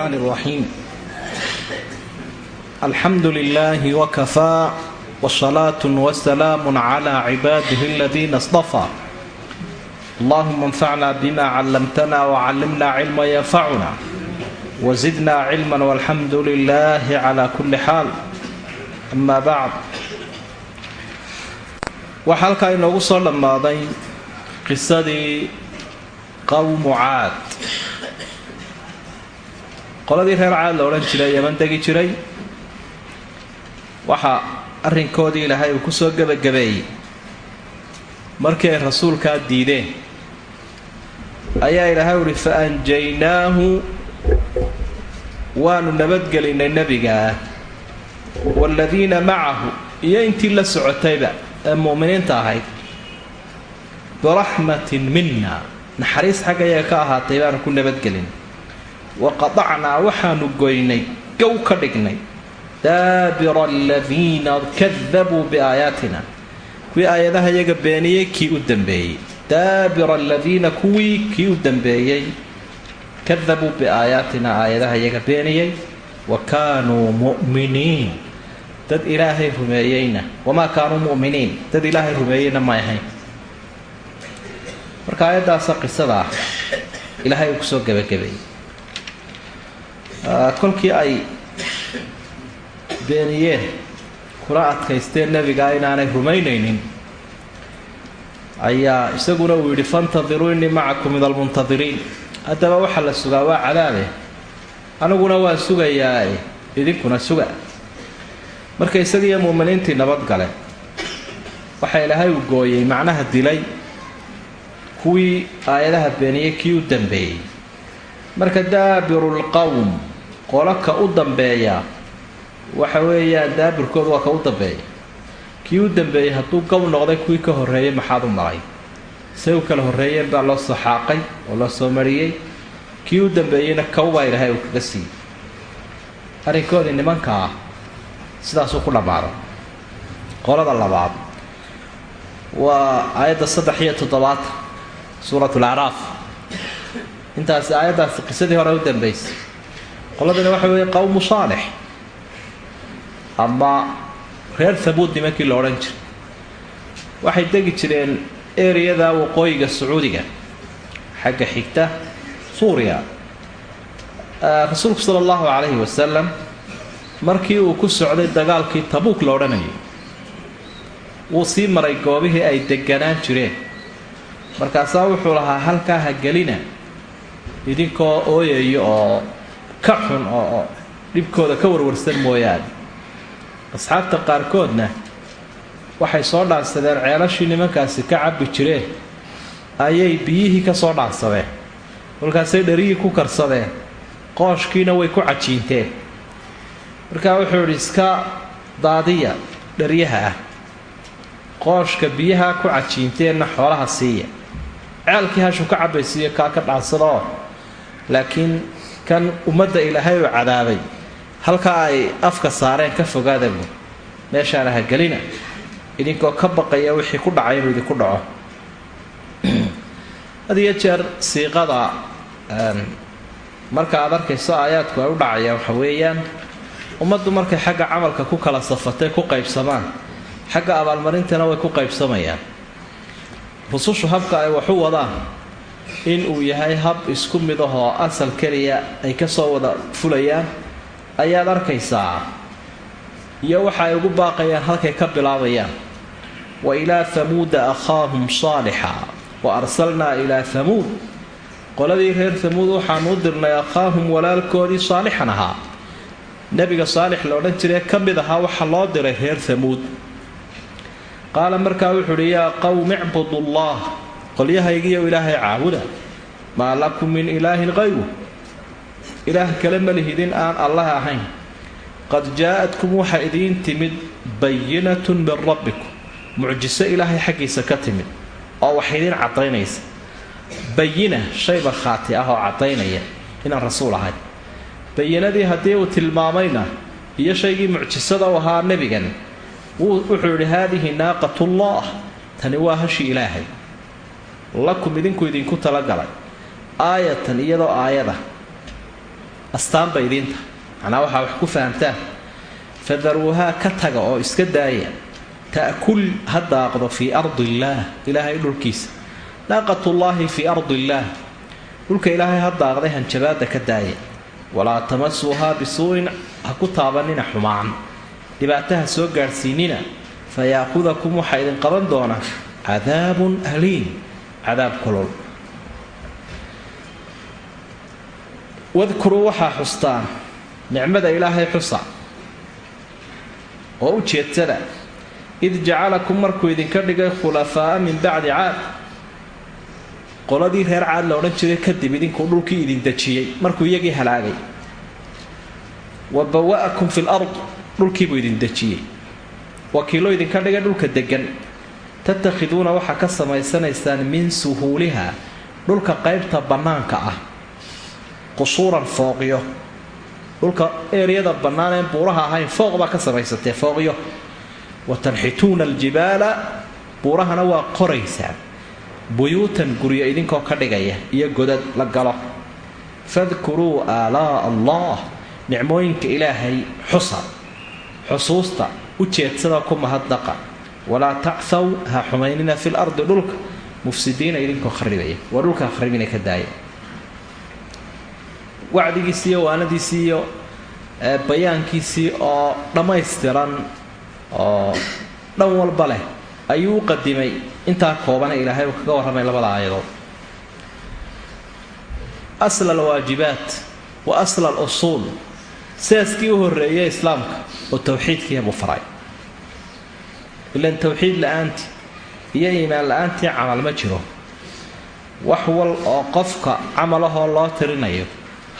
الرحمن الرحيم الحمد لله وكفى والصلاة والسلام على عباده الذين اصطفى اللهم انفعنا بما علمتنا وعلمنا علما ينفعنا وزدنا علما والحمد لله على كل حال أما بعد waxaa halkaa inoogu soo dhammaaday qisadii qowmu caad qoladii reer caad la odhan jiray yaman degi jiray waxaa arrinkoodii ilaahay uu ku soo gebagabeeyey. Markii ay rasuulkaa diideen ayaa ilaahay uhi fa anjaynaahu waanu nabadgelinay nebigaah waaladiina macahu iyo intii la socotayba ee mu'miniinta ahayd biraxmatin minna. Naxariis xaggayaga ka ahaatay baanu ku nabadgelin wa qadacnaa waxaanu goynay gow ka dhignay daabira aladiina kadabuu biaayaatina kuwii aayadaha yaga beeniyey kii u dambeeyey daabira aladiina kuwii kii u dambeeyey kadabuu biaayaatina aayadaha yaga beeniyey wa kaanuu mu'miniin dad ilaahay rumeeyeyna wamaa kaanuu mu'miniin dad ilaahay rumeeyeyna may ahayn marka aayaddaasa qisada ah ilaahay uu ku soo gebagabeeyey kolkii ay beeniyeen kula adkaysteen nebigaa inaanay rumaynaynin ayaa isaguna uu yidhi fantadiruu innii macakum min almuntadiriin haddaba waxaa la sugaa waa cadaabe aniguna waan sugayaa idinkuna suga. Marka isagiiyo muuminiintii nabadgale waxaa ilaahay uu gooyey macnaha dilay kuwii aayadaha beeniyey kii u dambeeyey. Marka daabiru lqowm qolo ka u dambeeya. Waxa weeyaan daabirkoodu waa ka u dambeeya. Kii u dambeeyey hadduu gow noqday kuwii ka horreeyey maxaad u malay say u kala horreeyeen baa loo soo xaaqay oo loo soo mariyey. Kii u dambeeyeyna kawbaa ilaahay uu kaga siiyey. Arrinkoodii nimankaa sidaasuu ku dhammaaday qolada labaad waa aayadda saddex iyo toddobaatan suurat lacraaf intaasi aayaddaasi qisadii hore u dambaysay qoladani waxa weeye qowmu saalix. Ama reer habuud nimankii la odhan jiray. Waxay degi jireen ereyada waqooyiga sacuudiga xagga xigta suuriya. Rasuulku sala allahu calayhi wasalam markii uu ku socday dagaalkii tabuuk la odhanayay wuu sii maray goobihii ay deganaan jireen. Markaasaa wuxuu lahaa halkaa ha gelina idinkoo ooyayo oo ka xun oo dhibkooda ka warwarsan mooyaane. Asxaabta qaarkoodna waxay soo dhaansadeen ceelashii nimankaasi ka cabbi jireen. Ayay biyihii ka soo dhaansadeen kolkaasay dharihii ku karsadeen. Qooshkiina way ku cajiinteen markaa wuxuu idhi iska daadiya dharyaha ah. Qooshka biyaha ku cajiinteenna xoolaha siiya. Ceelkii hashuu ka cabbaysiiyo kaa ka dhaansadoo laakiin kan ummadda ilaahay oo cadaabay halkaa ay afka saareen ka fogaadabu meeshaana ha gelina. Idinkoo ka baqaya wixii ku dhacay inuu idinku dhaco. Had iyo jeer siiqada marka aad arkayso aayaadku ay u dhacayaan waxa weeyaan ummaddu markay xagga camalka ku kala safatay ku qaybsamaan xagga abaalmarintana way ku qaybsamayaan. Rusushu habka ay waxu wadaan in uu yahay hab isku mid ahoo asal keliya ay ka soo wada fulayaan ayaad arkaysaa. Iyo waxa ay ugu baaqayaan halkay ka bilaabayaan. Wa ilaa hamuuda akhaahum saalixa. Wa arsalnaa ilaa hamuud qoladii reer hamuud waxaanu u dirnay akhaahum walaalkoodii saalixan ahaa. Nebiga saalix la odhan jiree ka mid ahaa waxaa loo diray reer hamuud qaala markaa wuxuu uhi yaa qowm icbudullah qolyahaygiiyo ilaahay caabuda maa lakum min ilaahin qayru ilaah kale ma lihidin aan allah ahayn. Qad jaa-adkum waxaa idiin timid bayinatun min rabbikum. Mucjiso ilaahay xaggiisa ka timid oo wax idiin caddaynaysa. Bayina shay markhaati ah oo caddaynaya inaan rasuul ahay. Bayinadii haddii uu tilmaamayna iyo shaygii mucjisada u ahaa nebigan wuxuu yidhi haadihi naaqatullah. Tani waa hashi ilaahay lakum idinku idinku talagalay aayatan iyadoo aayada. Astaanba idiinta macnaa waxaa wax ku fahamtaan. Fadaruuhaa ka taga oo iska daaya ta'kul ha daaqdo fii ardi illaah ilaahay dhulkiisa naaqatullaahi fii ardi illaah dhulka ilaahay ha daaqday hanjabaadda ka daaya. Walaa tamasuuhaa bisuu'in. Ha ku taabanina xumaan. Dhibaataha soo gaadhsiinina fa yaakudakum waxaa idin qaban doona cadaabun aliim cadaab kulol wadkuruu waxaa xustaan nicmada ilaahay xusa. Oo u jeedsada id jacalakum markuu idinka dhigay khulafaa'a min bacdi caad. Qoladii reer caad la odhan jiray kadib idinkuu dhulkii idin dejiyey markuu iyagii halaagay. Wa bawa'akum fi lard dhulkiibuu idin dejiyey. Wakiilo idinka dhigay dhulka degan tatakhiduuna waxaa ka samaysanaysaan min suhuuliha dhulka qaybta bannaanka ah. Qusuuran fooqyo dhulka eeryada bannaan een buuraha ahayn fooq baa ka samaysatee fooqyo wa tanxituuna aljibaala buurahana waa qoraysaan buyuutan guryo idinkoo ka dhigaya iyo godad la galo. Fadkuruu aalaa'a allah nicmooyinka ilaahay xusa. Xusuusta u jeedsada ku mahaddaqa walaa tacthaw ha xumaynina fil ardi dhulka. Mufsidiina idinkoo kharibaya. Waa dhulka kharibina ka daaya wacdigiisii iyo waanadiisii iyo bayaankiisii oo dhammaystiran oo dhan walba leh ayuu u qadimay. Intaa koobana ilaahay uu kaga warramay labada aayadood. Asla alwaajibaat wa asla alusuul seaskii u horreeyay islaamka oo towxiidkiibuu faray ilan towxiid la'aantii iyo iimaan la'aantii camal ma jiro. Wax wal oo qofka camalahoo loo tirinayo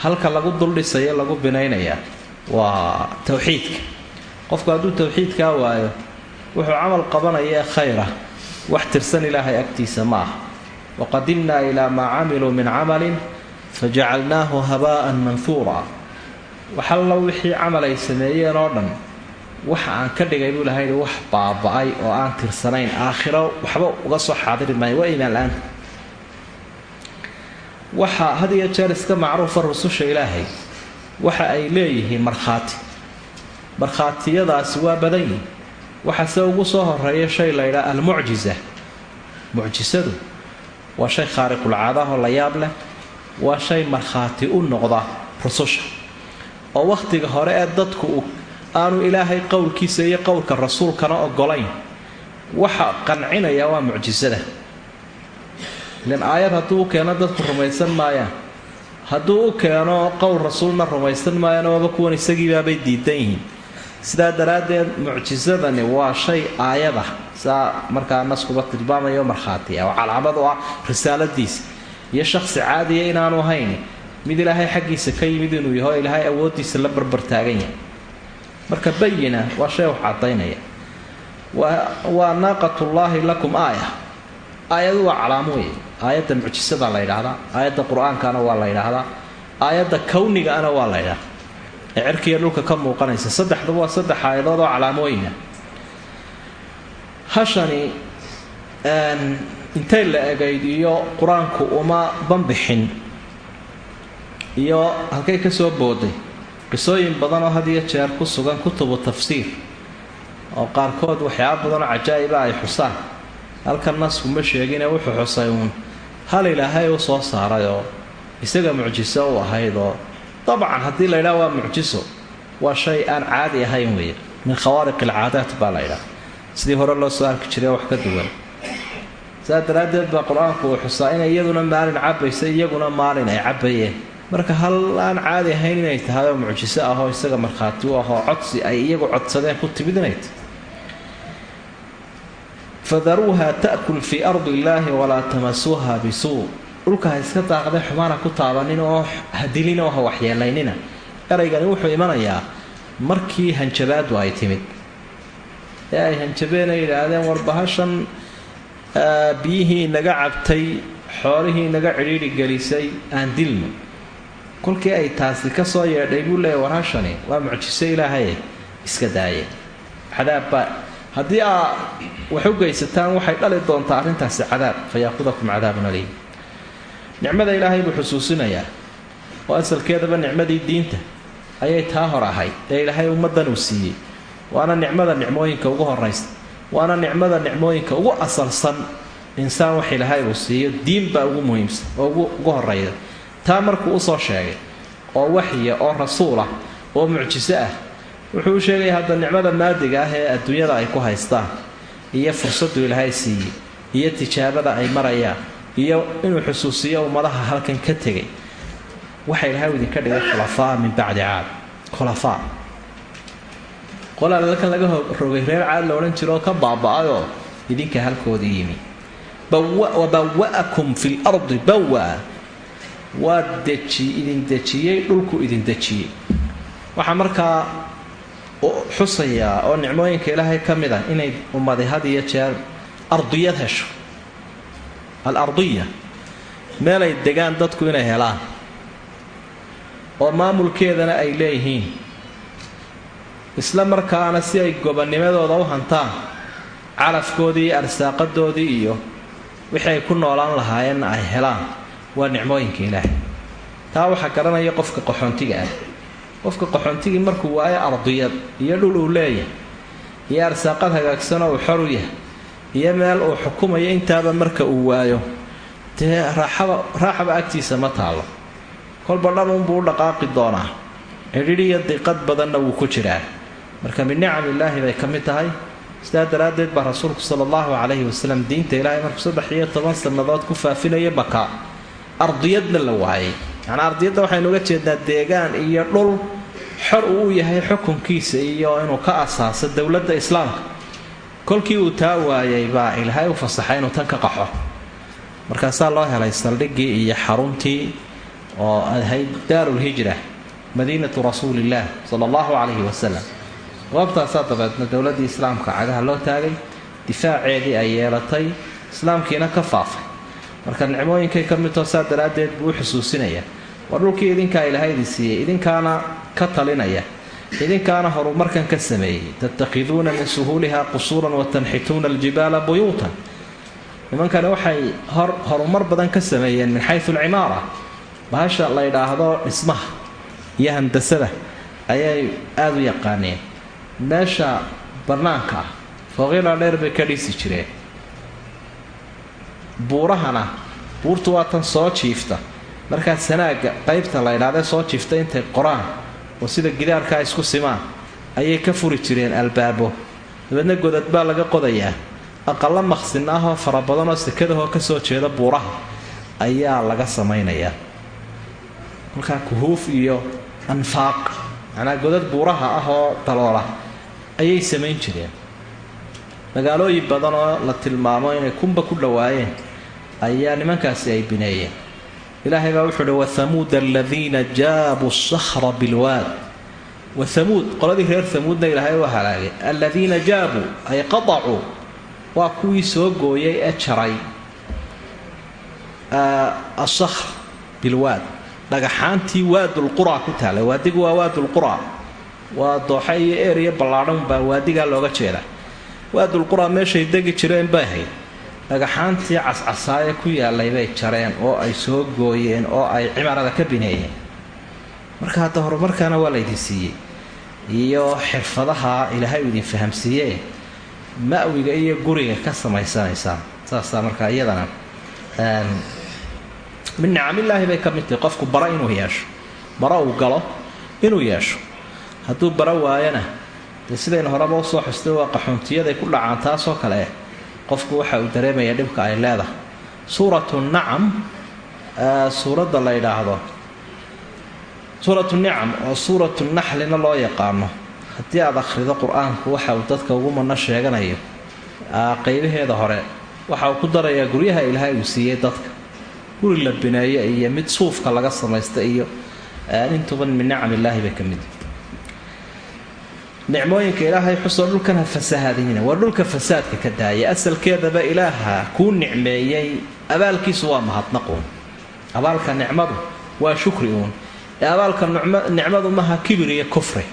halka lagu duldhisayo lagu binaynayaa waa towxiidka qofku hadduu towxiidkaa waayo wuxuu camal qabanaya khayra wax tirsan ilaahay agtiisa ma ah waqadimnaa ilaa maa camiluu min camalin fajacalnaahu habaa'an manhuura waxalla wixii camal ay sameeyeen oo dhan waxa aan ka dhigay buu ilahay wax baaba-ay oo aan tirsanayn aakhiro waxba uga soo xaadiri maayo. Waa iimaan la'aanta waxaa had iyo jeer iska macruufa rususha ilaahay. Waxa ay leeyihiin markhaati. Markhaatiyadaasi waa badan yihiin waxaase ugu soo horreeya shay la ydhaha almucjiza. Mucjisadu waa shay khaariqulcaadahoo la yaab leh. Waa shay markhaati u noqda rususha. Oo wakhtiga hore ee dadku aanu ilaahay qowlkiisa iyo qowlka rasuulkana ogolayn waxa qancinaya waa mucjisada ilan aayad hadduu u keeno dadku rumaysan maayaan. Hadduu u keeno qowl rasuulna rumaysan maayaan waaba kuwan isagiibaabay diidan yihiin. Sidaa daraaddeed mucjisadani waa shay aayada. Saa markaa naskuba tilmaamayo markhaatiya oo calaamad u ah risaaladiisa iyo shakhsi caadiya inaanu ahayn. Mid ilaahay xaggiisa ka yimid inuu yaho ilaahay awooddiisa la barbartaagan yahay marka bayina waa shay wax caddaynaya. Waa naaqatullaahi lakum aaya. Aayadu waa calaamo wey aayadda mucjisada la ydhaahdaa aayadda qur'aankana waa la ydhaahdaa aayadda kawnigaana waa la ydhahdaa ee cirkiiyo dhulka ka muuqanaysa saddexduba waa saddex aayadood oo calaamooyina hashani intay la egayd iyo qur'aanku uma banbixin. Iyo halkay ka soo booday qisooyin badan oo had iyo jeer ku sugan kutubu tafsiir. Oo qaarkood waxyaaba badanoo cajaa'iba ay xusaan. Halkan nasku ma sheegine wuxuu xusay uun hal ilaahay u soo saaray oo isaga mucjiso u ahayd oo? Dabcan haddii la ydhaha waa mucjiso waa shay aan caadi ahayn weeye. Min khawaariq alcaadaat baa la ydhaha sidii hore loo soo arki jiray wax ka duwan. Saas daraaddeed baa qur'aanku uu xusaa inay iyaduna maalin cabaysa iyaguna maalin ay cabayeen marka hal aan caadi ahayn inay tahay oo mucjiso ah oo isaga markhaati u ah oo codsi ay iyagu codsadeen ku timid inay tahay fadaruuha ta'kul fii ardi illaahi walaa tamasuuha bisuu dhulka ha iska daaqday xumaana ku taabanin oo hadilin oo ha waxyeelaynina eraygani wuxuu imanayaa markii hanjabaadu ay timid. Ee ay hanjabeen ay yidhaahdeen warbahashan biyihii inaga cabtay xoolihii inaga cidhiidhi gelisay aan dilno kolkii ay taasi ka soo yeedhay buu leeyahy warhashani waa mucjiso ilaahaye iska daaye. Cadaabbaa haddii aa wax u geysataan waxay dhali doontaa arrintaasi cadaab fa yaakudakum cadaabun aliim. Nicmada ilaahay buu xusuusinayaa oo asalkeedaba nicmadii diinta ayay taa hor ahayd ee ilaahay ummaddan uu siiyey. Waana nicmada nicmooyinka ugu horaysa waana nicmada nicmooyinka ugu asalsan insaan wax ilaahay uu siiyo diin baa ugu muhiimsan oo ugu horreeya taa markuu u soo sheegay oo waxya oo rasuul ah oo mucjiso ah wuxuu u sheegaya hadda nicmada maadiga ah ee adduunyada ay ku haystaan iyo fursaddu ilaahay siiyey iyo tijaabada ay marayaan iyo inuu xusuusiyo ummadaha halkan ka tegay. Waxa ilaahay idinka dhigay khulafaa min bacdi caad khulafaa qolaa halkan laga rogay reer caad la odhan jiro oo ka baaba-ayoo idinka halkooda yimi. Wabawa'akum fi lardi bawa waa deji idin dejiyey dhulku idin dejiyey waxaa markaa xusayaa oo nicmooyinka ilaahay ka mid ah inay ummadi had iyo jeer ardiyad hesho. Alardiya meelay degaan dadku inay helaan. Oo maamulkeedana ay leeyihiin. Isla markaana si ay gobonnimadooda u hantaan calafkoodii iyo arsaaqadoodii iyo wixii ay ku noolaan lahaayeenna ay helaan waa nicmooyinka ilaahay. Taa waxaa garanaya qofka qaxoontiga ah. Qofka qaxoontigii markuu waayo ardiyad iyo dhul uu leeyahay iyo arsaaqad hagaagsan oo uu xor u yahay iyo meel uu xukumayo intaaba marka uu waayo dee raaxaba raaxaba agtiisa ma taallo. Kolba dhan unbuu u dhaqaaqi doonaa. Cidhidh iyo diqad badanna wuu ku jiraa. Marka min nicam illaahi bay ka mid tahay. Sidaa daraaddeed baa rasuulku sala allahu calayhi wasalam diinta ilaahay markuu saddex iyo toban sannadood ku faafinaya baka ardiyadna la waayay. Macnaa ardiyadda waxaynu uga jeednaa deegaan iyo dhul xor uu u yahay xukunkiisa iyo inuu ka asaaso dowladda islaamka. Kolkii uu taa waayay baa ilaahay u fasaxay inuu tan ka qaxo. Markaasaa loo helay saldhiggii iyo xaruntii oo ahayd daarulhijra madiinatu rasuulillaah sala allahu calayhi wasalam goobtaasaa dabeedna dowladdii islaamka cagaha loo taagay difaaceedii ay yeelatay islaamkiina ka faafay marka nicmooyinkay ka midtoo saa daraaddeed buu u xusuusinaya waa dhulkii idinkaa ilaahay idin siiyey idinkaana ka talinaya idinkaana horumarkan ka sameeyey. Tattakhiduuna min suhuuliha qusuuran wa tanxituuna aljibaala buyuutan. Nimankani waxay hor horumar badan ka sameeyeen min xayu alcimaara bahasha la ydhaahdo dhismaha iyo handasada ayay aada u yaqaaneen. Meesha bannaanka ah fooqyada dheer bay ka dhisi jireen buurahana. Buurtu waa tan soo jiifta. Markaa sanaaga qaybta la ydhahdee soo jiifta intay qoraan oo sida gidaarkaa isku simaan ayay ka furi jireen albaabo. Dabeedna godad baa laga qodayaa. Aqalla maqsin ahoo fara badanoo sekadahoo ka soo jeeda buuraha ayaa laga samaynayaa kolkaa kuhuuf iyo anfaaq macnaa godad buuraha ah oo daloola ayay samayn jireen. Magaalooyin badan oo la tilmaamo inay kunba ku dhowaayeen ayaa nimankaasi ay bineeyeen. Ilaahay baa wuxuu uhi wathamuuda aladiina jaabuu sahra bilwaad. Wathamuud qoladii reer hamuudna ilaahay u halaagay aladiina jaabuu ay qadacuu waa kuwii soo gooyay ee jaray asakhr bilwaad. Dhagaxaantii waadulqura ku taala waadigu waa waadulqura waa dooxe iyo eeriya ballaadhan baa waadigaa looga jeeda waadulqura meeshay degi jireen bay ahayd dhagaxaantii cascasaaye ku yaalay bay jareen oo ay soo gooyeen oo ay cimaarada ka bineeyeen. Marka hadda horumarkaana waa laydin siiyey. Iyo xirfadaha ilaahay uu idin fahamsiiye ma'wiga iyo guriga ka samaysanaysaan saasaa markaa iyadana min nicamillaahi bay ka mid tahay. Qofku bara inuu yeesho bara uu galo inuu yeesho. Hadduu bara waayana dee sidaynu horeba u soo xustay waa qaxoontiyaday ku dhacaan taasoo kale qofku waxa uu dareemayaa dhibka ay leedahay. Suuratu nacam suuradda la yidhaahdo. Suuratu nicam oo suuratu naxlina loo yaqaano. Haddii aad akhrido qur'aanku waxa uu dadka ugu madno sheeganayo qeybaheeda hore. Waxa uu ku darayaa guryaha ilaahay uu siiyey dadka. Guri la bineeyo iyo mid suufka laga samaysta iyo intuban min nicam illaahi bay ka mid nicmooyinka ilaahay xusoo dhulkan ha fasahaadayna. Waa dhulka fasaadka ka daaya. Asalkeedaba ilaaha kuu nicmeeyey abaalkiisu waa mahadnaquun abaalka nicmadu waa shukri uun. Ee abaalka nicmadu maha kibir iyo kufri.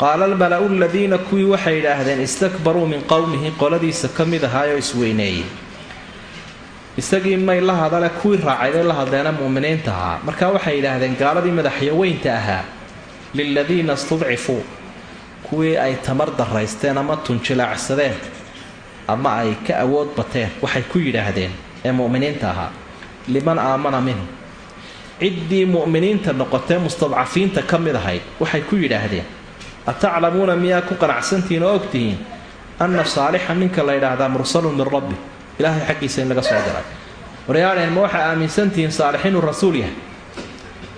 Qaala almala-u ladiina kuwii waxay yidhaahdeen istakbaruu min qowmihi qoladiisa ka mid ahaayoo isweyneeyey. Isagii may la hadale kuwii raacay bay la hadleena mu'miniinta ahaa. Marka waxay yidhaahdeen gaaladii madaxyaweynta ahaa liladiina istudcifuu kuwii ay tamar daraysteen ama tunjilaacsadeen ama ay ka awood bateen waxay ku yidhaahdeen ee mu'miniinta ahaa liman aamana minhu ciddii mu'miniinta noqotee mustadcafiinta ka mid ahayd waxay ku yidhaahdeen ataclamuuna miyaa ku qanacsantihiin oo ogtihiin anna saalixan ninka la yidhaahdaa mursalun min rabbi ilaahay xaggiisa in laga soo diray waryaadheen ma waxaa aaminsantihiin saalix inuu rasuul yahay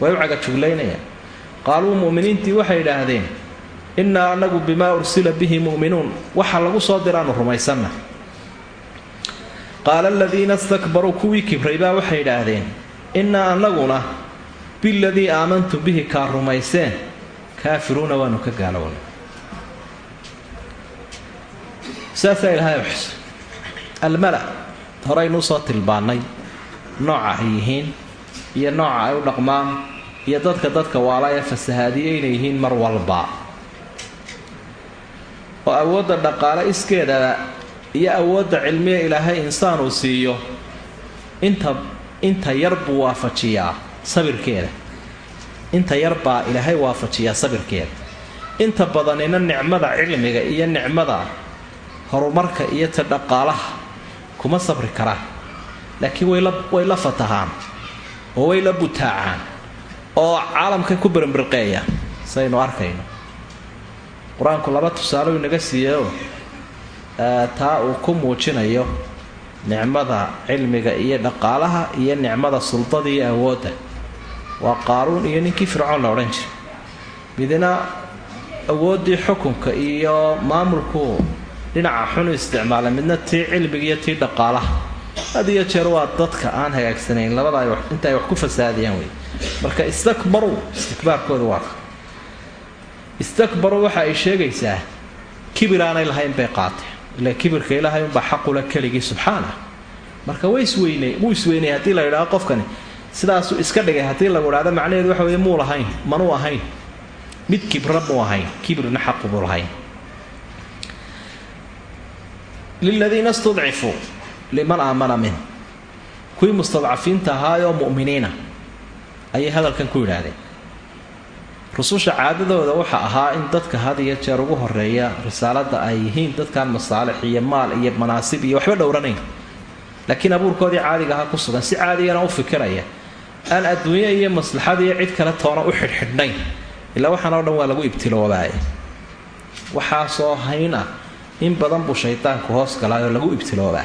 way u cagajuglaynayaan qaaluu mu'miniintii waxay idhaahdeen innaa anagu bimaa ursila bihi mu'minuun. Waxa lagu soo diraanu rumaysanna. Qaala aladiina istakbaruu kuwii kibraybaa waxay idhaahdeen innaa anaguna biladii aamantu bihi kaa rumayseen kaafiruuna waanu ka gaalownay saasaa ilaahay u xusay. Almala horeynuu soo tilbaannay. Nooca ay yihiin iyo nooca ay u dhaqmaan iyo dadka dadka waala ee fasahaadiye inay yihiin mar walba. Oo awoodda dhaqaale iskeedaba iyo awoodda cilmiga ilaahay insaanuu siiyo. Inta inta yar buu waafajiyaa sabirkeeda. Inta yar baa ilaahay waafajiyaa sabirkeeda. Inta badanina nicmada cilmiga iyo nicmada horumarka iyo ta dhaqaalaha kuma sabri karaan. Laakiin wayla way la fatahaan oo way la butaacaan oo caalamka ku birbirqeeyaan saynu arkayno. Qur'aanku laba tusaaleu inaga siiyeoo taa uu ku muujinayo nicmada cilmiga iyo dhaqaalaha iyo nicmada suldada iyo awoodda. Waa qaaruun iyo ninkii fircoon la odhan jiray. Midna awooddii xukunka iyo maamulku dhinaca xunu isticmaala midna tii cilmiga iyo tii dhaqaalaha. Had iyo jeer waa dadka aan hagaagsanayn labada inta wax ku fasaadiyaan wey marka istakbaruu istikbaarkooda waa istakbaruu waxa ay sheegaysaa kibir aanay lahayn bay qaateen ila kibirka ilaahay unbaa xaqula keligii subxaana marka way isweynay wuu isweynay haddii la yidhaahdo qofkani. Sidaasuu iska dhigay haddii lagu idhahdo macnaheedu waxa weye muu lahayn manuu ahayn. Mid kibra muu ahayn kibirna xaqu muu lahayn. Liladiina istudcifuu liman aamana min. Kuwii mustadcafiinta ahaayoo mu'miniina ayay hadalkan ku yidhaahdeen. Rususha caadadooda waxa ahaa in dadka had iyo jeer ugu horreeya risaalada ay yihiin dadkaan masaalix iyo maal iyo manaasib iyo waxba dhowranayn. Laakiin abuurkoodii caadiga ahaa ku sugan si caadigana u fikiraya aan adduunyo iyo maslaxad iyo cid kale toona u xidhxidhnayn ilaa waxaan oo dhan waa lagu ibtiloobaaye waxaasoo hayn in badan buu shaydaanku hoos galaayoo lagu ibtiloobaa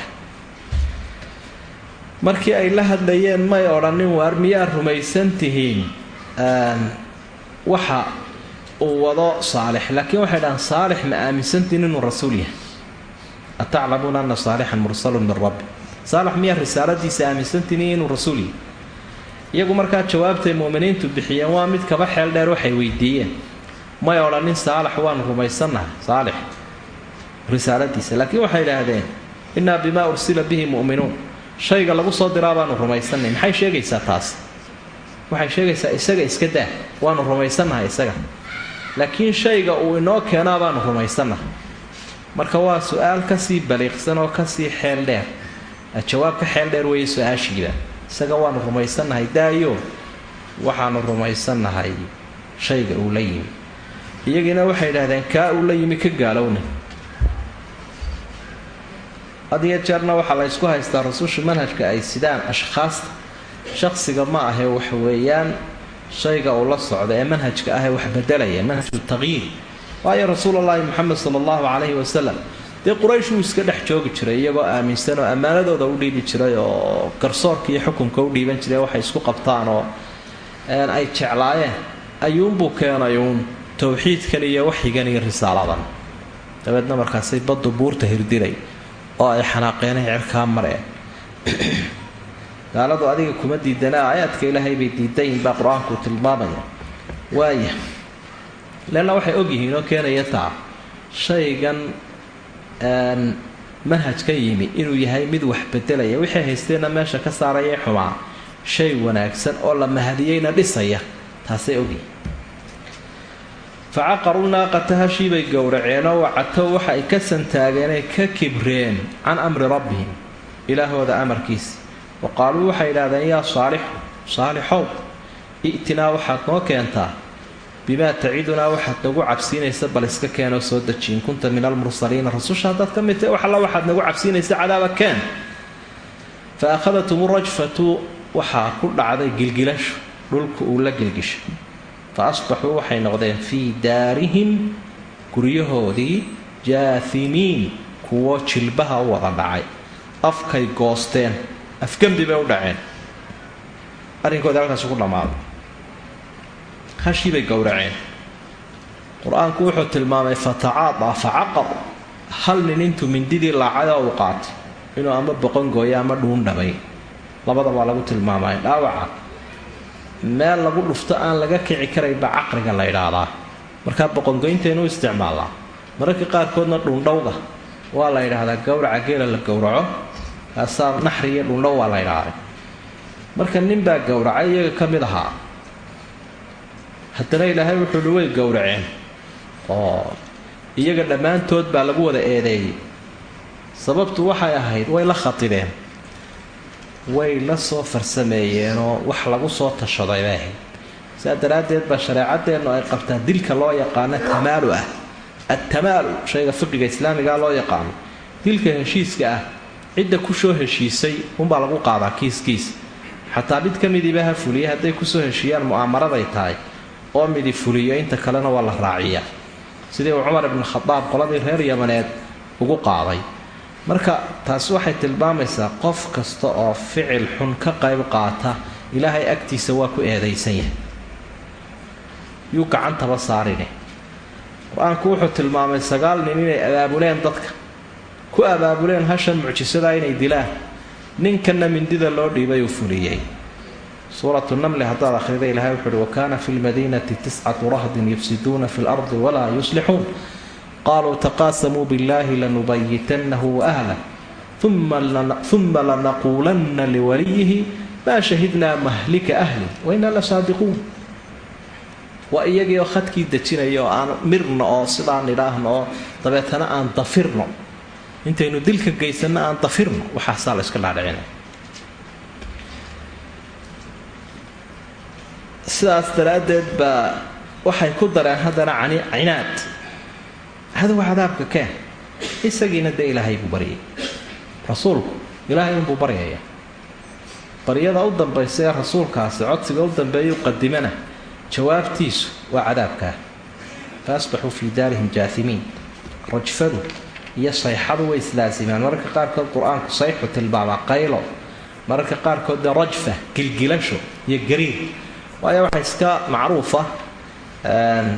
markii ay la hadlayeen may odhanin waar miyaa rumaysan tihiin? Waxa uu wado saalix laakiin waxay dhahaan saalix ma aaminsantiin inuu rasuul yahay. Ataclamuuna ana saalixan mursalun min rabbi. Saalix miyaa risaaladiisa aaminsantiin inuu rasuul yahay? Iyagu markaa jawaabtay mu'miniintu bixiyeen waa mid kaba xeel dheer waxay weydiiyeen. May odhanin saalax waanu rumaysannahay saalix. Risaaladiisa laakiin waxay idhaahdeen innaa bimaa ursila bihi mu'minuun shayga lagu soo diraa baanu rumaysanay. Maxay sheegaysaa taas? Waxay sheegaysaa isaga iska daa. Waanu rumaysannahay isaga. Laakiin shayga uu inoo keenaa baanu rumaysannahay marka waa su'aal ka sii baliiqsan oo ka sii xeel dheer. Jawaab ka xeel dheer weeye su'aashiiba isaga waanu rumaysannahay daayo waxaanu rumaysannahay shayga uu la yimi. Iyagiina waxay idhahdeen kaa uu la yimi ka gaalowna had iyo jeerna waxaa la ysku haystaa rasusha manhajka ay sidaan ashkhaasta shaqsiga ma ahee waxa weeyaan shayga uu la socda ee manhajka ahee wax bedelaya manhaju taqyiir waayo rasuulullaahi moxamed sala allahu calayhi wasalam dee quraysh wuu iska dhex joogi jiray iyagoo aaminsan oo ammaanadooda u dhiibi jiray oo garsoorka iyo xukunka u dhiiban jiray waxay isku qabtaan oo ay jeclaayeen. Ayuunbuu keenayuun towxiidkan iyo waxyigan iyo risaaladan. Dabeedna markaasay baddu buurta hirdilay oo ay xanaaqeenay cirkaa mareen gaaladu adiga kuma diidana aayaadka ilaahay bay diidayin baa qur'aanku tilmaamaya. Waaya leanna waxay ogyihiin oo keenaya taa shaygan manhajka yimi inuu yahay mid wax bedelaya wixii haysteenna meesha ka saaraya xumaa shay wanaagsan oo la mahadiyeyna dhisaya taasay ogyihiin facaqaruu naaqata hashii bay gowraceenoo wacatow waxa ay ka santaageenay ka kibreen can amri rabbihim ilaahooda amarkiisa wa qaaluu waxay idhahdeen yaa saalixu saalixow i'tinaa waxaad noo keentaa bimaa tacidunaa waxaad nagu cabsiinaysa bal iska keenoo soo dejiin kunta min almursaliina rasusha haddaad ka mid tahay wax waxaad nagu cabsiinaysa cadaaba keen fa akhadatum waxaa ku dhacday gilgilashu dhulku uu la gilgishay fa asbaxuu waxay noqdeen fii daarihim guryahoodii jaahimiin kuwo jilbaha u wada dhacay afkay goosteen afgembi bay u dhaceen arrinkoodii halkaas ugu dhammaaday hashii bay gowraceen qur'aanku wuxuu tilmaamay fatacaadaa facaqar hal nin intuu mindidii laacay oo uu qaatay inuu ama boqon gooyo ama dhuundhabay labada waa lagu tilmaamay dhaawaca meel lagu dhufto aan laga kici karaynba caqriga la ydhaahdaa markaa boqongoynteenu isticmaalaa mararka qaarkoodna dhuundhowga waa la ydhaahdaa gowraca geela la gowraco kaasaa naxri iyo dhuundhow waa la ydhaahday marka nin baa gowracay iyaga ka mid ahaa. Haddana ilaahay wuxuuhi way gowraceen oo iyaga dhammaantood baa lagu wada eedeeyey. Sababtu waxay ahayd way la khatideen way la soo farsameeyeenoo wax lagu soo tashaday bay ahayd. Sidaa daraaddeed baa shareecadeennu ay qabtaa dilka loo yaqaano tamaalu ah. Attamaalu shayga fiqiga islaamigaa loo yaqaano dilka heshiiska ah cidda ku soo heshiisay unbaa lagu qaadaa kiiskiis. Xataa mid ka midiiba ha fuliya hadday ku soo heshiiyaan mu'aamaraday tahay oo midi fuliyo inta kalena waa la raaciyaa. Sidii uu cumar ibnu khadaab qoladii reer yamaneed ugu qaaday marka taasi waxay tilmaamaysaa qof kasta oo ficil xun ka qayb qaata ilaahay agtiisa waa ku eedaysan yahay. Yuu gacantaba saarine. Qur'aanku wuxuu tilmaamay sagaal nin inay abaabuleen dadka ku abaabuleen hashan mucjisadaa inay dilaan. Ninkanna mindida loo dhiibay uu fuliyey. Suuratu namli haddaad akhrida ilahay wuxu uhi wakaana fi lmadiinati tiscatu rahdin yufsiduuna fi lardi walaa yuslixuun qaluu taqaasamuu biاllahi lanubayitanahu waahlah uma lanaquulanna liwaliyihi maa shahidnaa mahlika ahli wainaa la saadiquun waa iyagii oo khadkii dejinaya oo aan mirno oo sidaan idhaahno oo dabeetana aan dafirno intaynu dilka geysanno aan dafirno waxaasaa la iska dhaadhicinaya sidaas daraaddeed baa waxay ku dareen haddana cinaad hadow cadaabka keen isagiina dee ilaahay buu baryay rasuulku ilaahay unbuu baryaya baryada u dambaysa ee rasuulkaasi codsiga u dambeeya u qadimana jawaabtiisu waa cadaabkaa fa asbaxuu fii daarihim jaahimiin rajfadu iyo sayxadu way islaasimaan mararka qaarkood qur'aanku sayxu tilmaamaa qaylo mararka qaarkood rajfa gilgilasho iyo gariir waayo waxaa iska macruufa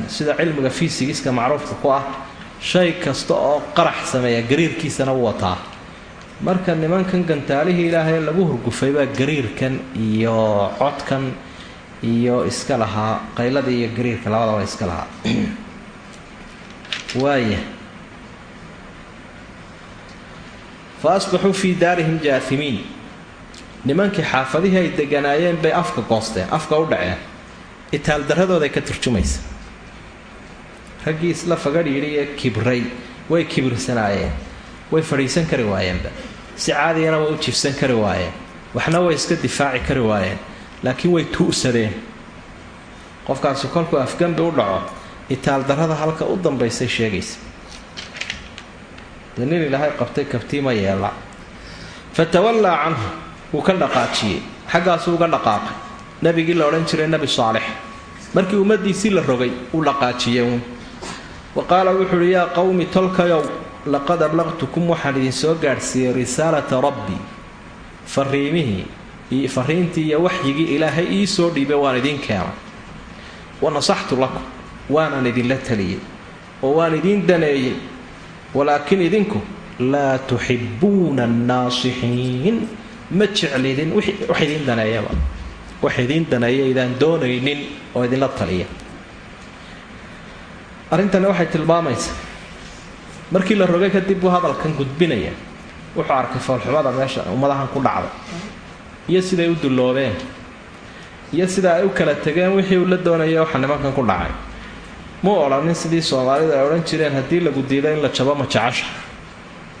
sida cilmiga fisigiska macruufka ku ah shay kasta oo qarax sameeya gariirkiisana u wataa. Marka nimankan gantaalihii ilaahay lagu hurgufay baa gariirkan iyo codkan iyo iska lahaa qayladii iyo gariirka labadaba iska lahaa. Waaya fa asbaxuu fii daarihim jaahimiin nimankii xaafadihii ay deganaayeen bay afka goosteen afka u dhaceen. Itaaldarradooday ka turjumaysa raggii isla fagadh yidhi ee kibray way kibirsanaayeen way fadhiisan kari waayeenba. Si caadigana way u jifsan kari waayeen. Waxna way iska difaaci kari waayeen. Laakiin way tu'sadeen. Qofkaasi kolkuu afgambi u dhaco. Itaaldarrada halka u dambaysay sheegaysa. Dee nin ilaahay qabtay kabtiima yeela fatawallaa canhu wuu ka dhaqaajiyey. Xaggaasuu uga dhaqaaqay. Nabigii la odhan jiray nebi saalix. Markii ummaddiisii la rogay uu dhaqaajiyey uun wa qaala wuxuu uhi yaa qowmi tolkayow laqad ablaqtukum waxaan idin soo gaadhsiiyey risaalata rabbi fariimihii fariintii iyo waxyigii ilaahay ii soo dhiibay waan idiin keenay. Wa nasaxtu lakum waanan idinla taliyey oo waan idiin daneeyey. Walaakin idinku laa tuxibuuna annaasixiin ma jeclidin wax idiin daneeyaba wax idiin daneeya idaan doonaynin oo idinla taliya arrintani waxay tilmaamaysaa markii la rogay kadib buu hadalkan gudbinaya. Wuxuu arkay foolxumada meesha ummadahan ku dhacday. Iyo siday u dulloobeen iyo sida ay u kala tegeen wixii uu la doonaya waxa nimankan ku dhacay. Muu odhanin sidii soomaalidu ay odhan jireen haddii lagu diido in la jabo ma jecasha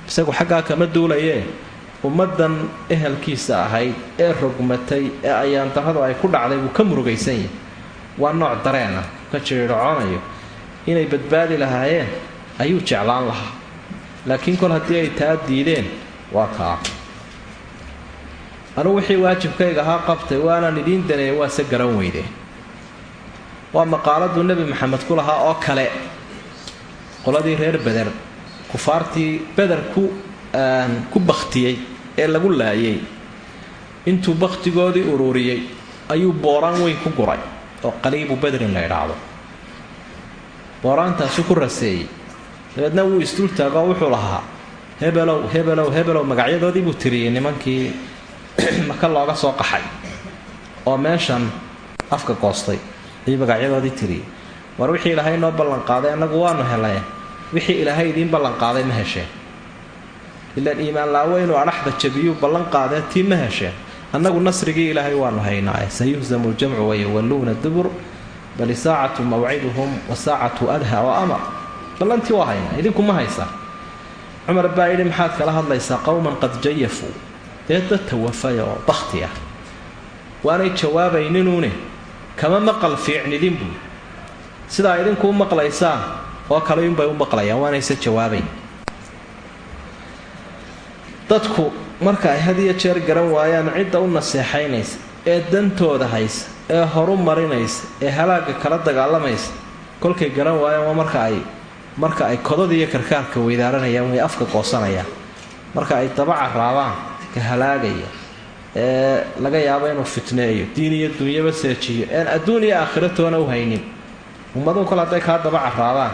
isagu xaggaa kama duulayee. Ummaddan ehelkiisa ahayd ee rogmatay ee ayaandarradu ay ku dhacday wuu ka murugaysan yahay. Waa nooc dareen ah ka jiridhacoonayo inay badbaadi lahaayeen ayuu jeclaan lahaa. Laakiin kol haddii ay taa diideen waa kaa. Anugu wixii waajibkayga ahaa qabtay waanaan idiin daneeyay waase garan weydeen. Waa maqaaladuu nebi maxamed ku lahaa oo kale. Qoladii reer beder kufaartii beder ku ku baktiyey ee lagu laayay intuu bakhtigoodii ururiyey ayuu booraan weyn ku guray oo qaliibu bedrin la idhaahdo booraantaasu ku raseeyey dabeedna wuu isdultaagoo wuxuu lahaa hebelow hebelow hebelow magacyadoodii buu tiriyey nimankii maka looga soo qaxay oo meeshan afka goostay ayuu magacyadoodii tiriyey war wixii ilaahay noo ballanqaaday annagu waanu helay. Wixii ilaahay idiin ballanqaaday ma hesheen ilaan iimaan laawo inuu adhaxda jabiyuu ballanqaadee tii ma hesheen annagu nasrigii ilaahay waanu haynaaye sayuhzamu ljamcu wayawalluuna dubur bali saacatu mawciduhum wa saacatu adha wa amar. Ballantii waa haynaa idinkuma haysaa cumar baa yidhi maxaad kala hadlaysaa qowman qad jayafuu dee dad tawafay oo bakhti ah. Waanay jawaabayninuune kama maqal fiicnidin buu? Sidaa idinkuu maqlaysaan oo kale unbay u maqlayaan waanayse jawaabayn. Dadku marka ay had iyo jeer garan waayaan cidda u naseexaynaysa ee dantooda haysa ee horu marinaysa ee halaagga kala dagaalamaysa kolkay garan waayaan waa marka ay marka ay kodada iyo karkaarka weydaaranayaan way afka goosanayaan marka ay dabaca raabaan ka halaagaya ee laga yaabo inuu fitneeyo diin iyo dunyaba seejiyo een adduun iyo aakhiro toona u haynin. Ummaduhu kol hadday kaa dabaca raabaan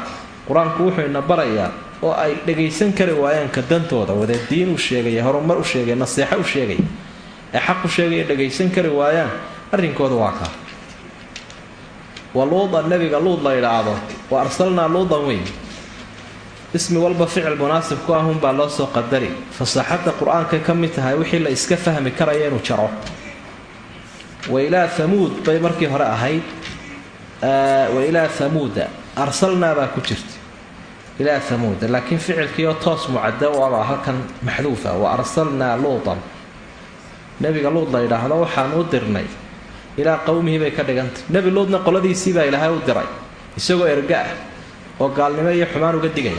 qur'aanku wuxuu ina barayaa oo ay dhagaysan kari waayaan ka dantooda wadee diin u sheegaya horumar u sheegaya naseexo u sheegaya ee xaq u sheegaya dhagaysan kari waayaan arrinkooda waa kaa wa luuda nebiga luud la idhaahdo wa arsalnaa luudan weyn. Ismi walba ficil munaasib ku ahunbaa loo soo qadari. Fasaaxadda qur'aankay ka mid tahay wixii la iska fahmi karaya inuu jaro. Wa ilaa hamuud bay markii hore ahayd. Wa ilaa hamuuda arsalnaa baa ku jirta. Ilaa hamuuda laakiin ficilkiioo toos mucada u abaa halkan maxduufa wa arsalnaa luudan. Nebiga luud la yidhaahdo waxaan u dirnay ilaa qowmihii bay ka dhigantay. Nebi luudna qoladiisiibaa ilaahay u diray isagoo erga ah oo gaalnimo iyo xumaan uga digaya.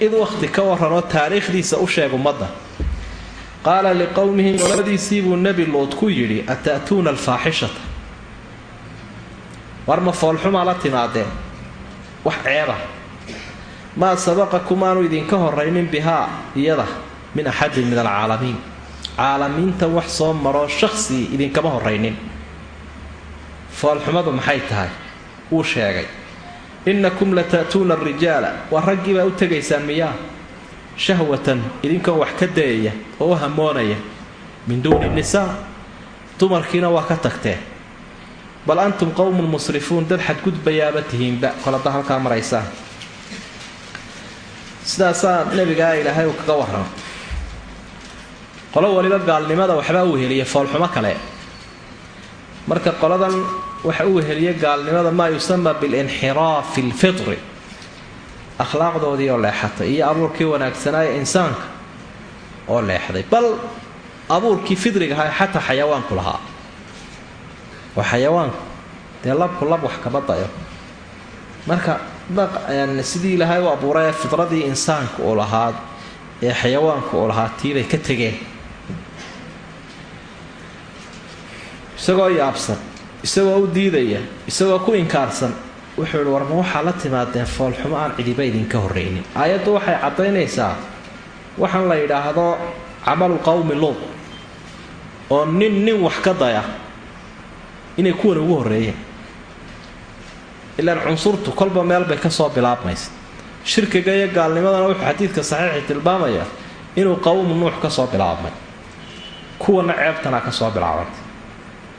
Id wakhti ka waranoo taariikhdiisa u sheeg ummadda. Qaala liqowmihi qoladiisiibuu nebi luud ku yidhi ata'tuuna alfaaxishata war ma foolxumaa la timaadeen? Wax ceeba. Maa sabaqakum aanu idinka horaynin bihaa iyada min axadin min alcaalamiin caalamiinta wax soo maroo shakhsi idinkama horaynin. Foolxumadu maxay tahay? Wuu sheegay. Innakum la ta'tuuna arijaala waa raggii baa u tegaysaan miyaa shahwatan idinkoo wax ka dayaya oo u hamoonaya. Min duuni nisaa dumarkiina waa ka tagteen bal antum qowmun musrifuun dad xadgudbayaaba tihiinba. Kolada halkaa maraysaan sidaasaa nebigaa ilaahay uu kaga warrama qolo waliba gaalnimada waxbaa u weheliya foolxumo kale. Marka qoladan waxa u weheliya gaalnimada maa yusama bilinxiraafi alfitri akhlaaqdoodii oo leexatay iyo abuurkii wanaagsanaaye insaanka oo leexday. Bal abuurkii fidriga ahaa xataa xayawaanku lahaa. Oo xayawaanku dee labku lab wax kama dayo. Marka sidii ilaahay u abuuray fidradii insaanka uu lahaa ee xayawaanka uu lahaa tiibay ka tegeen isagoo yaabsan isagoo u diidaya isagoo ku inkaarsan wuxuu ihi warma waxaa la timaadeen foolxumo aan cidiba idinka horreynin aayaddu waxay caddaynaysaa waxaan la yidhaahdo camalu qowmi luud oo nin nin wax ka daya inay kuwan ugu horreeyeen. Ilaan cunsurtu kolba meel bay ka soo bilaabmaysa. Shirkiga iyo gaalnimadana wuxuu xadiidka saxiixi tilmaamayaa inuu qowmu nuux ka soo bilaabmay. Kuwana ceebtanaa ka soo bilaabantay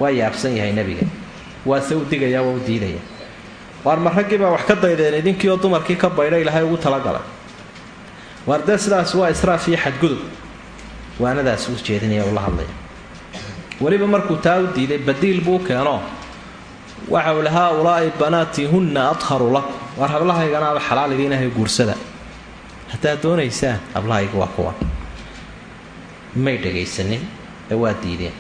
waa yaabsan yahay nebiga waase u digayaa waa u diidaya. Waar ma raggii baa wax ka daydeen idinkii oo dumarkii ka baydha ilaahay ugu talagalay. Waar dee sidaas waa israaf iyo xadgudub. Waanadaas u jeedinaya ula hadlaya. Weliba markuu taa u diiday badiil buu keeno. Waxa uu lahaa ulaa'i banaatii hunna adharu lakum. Waar hablahayganaaba xalaal idiinahay guursada. Haddaad doonaysaan hablahayga waa kuwan may dhagaysanin ee waa diideen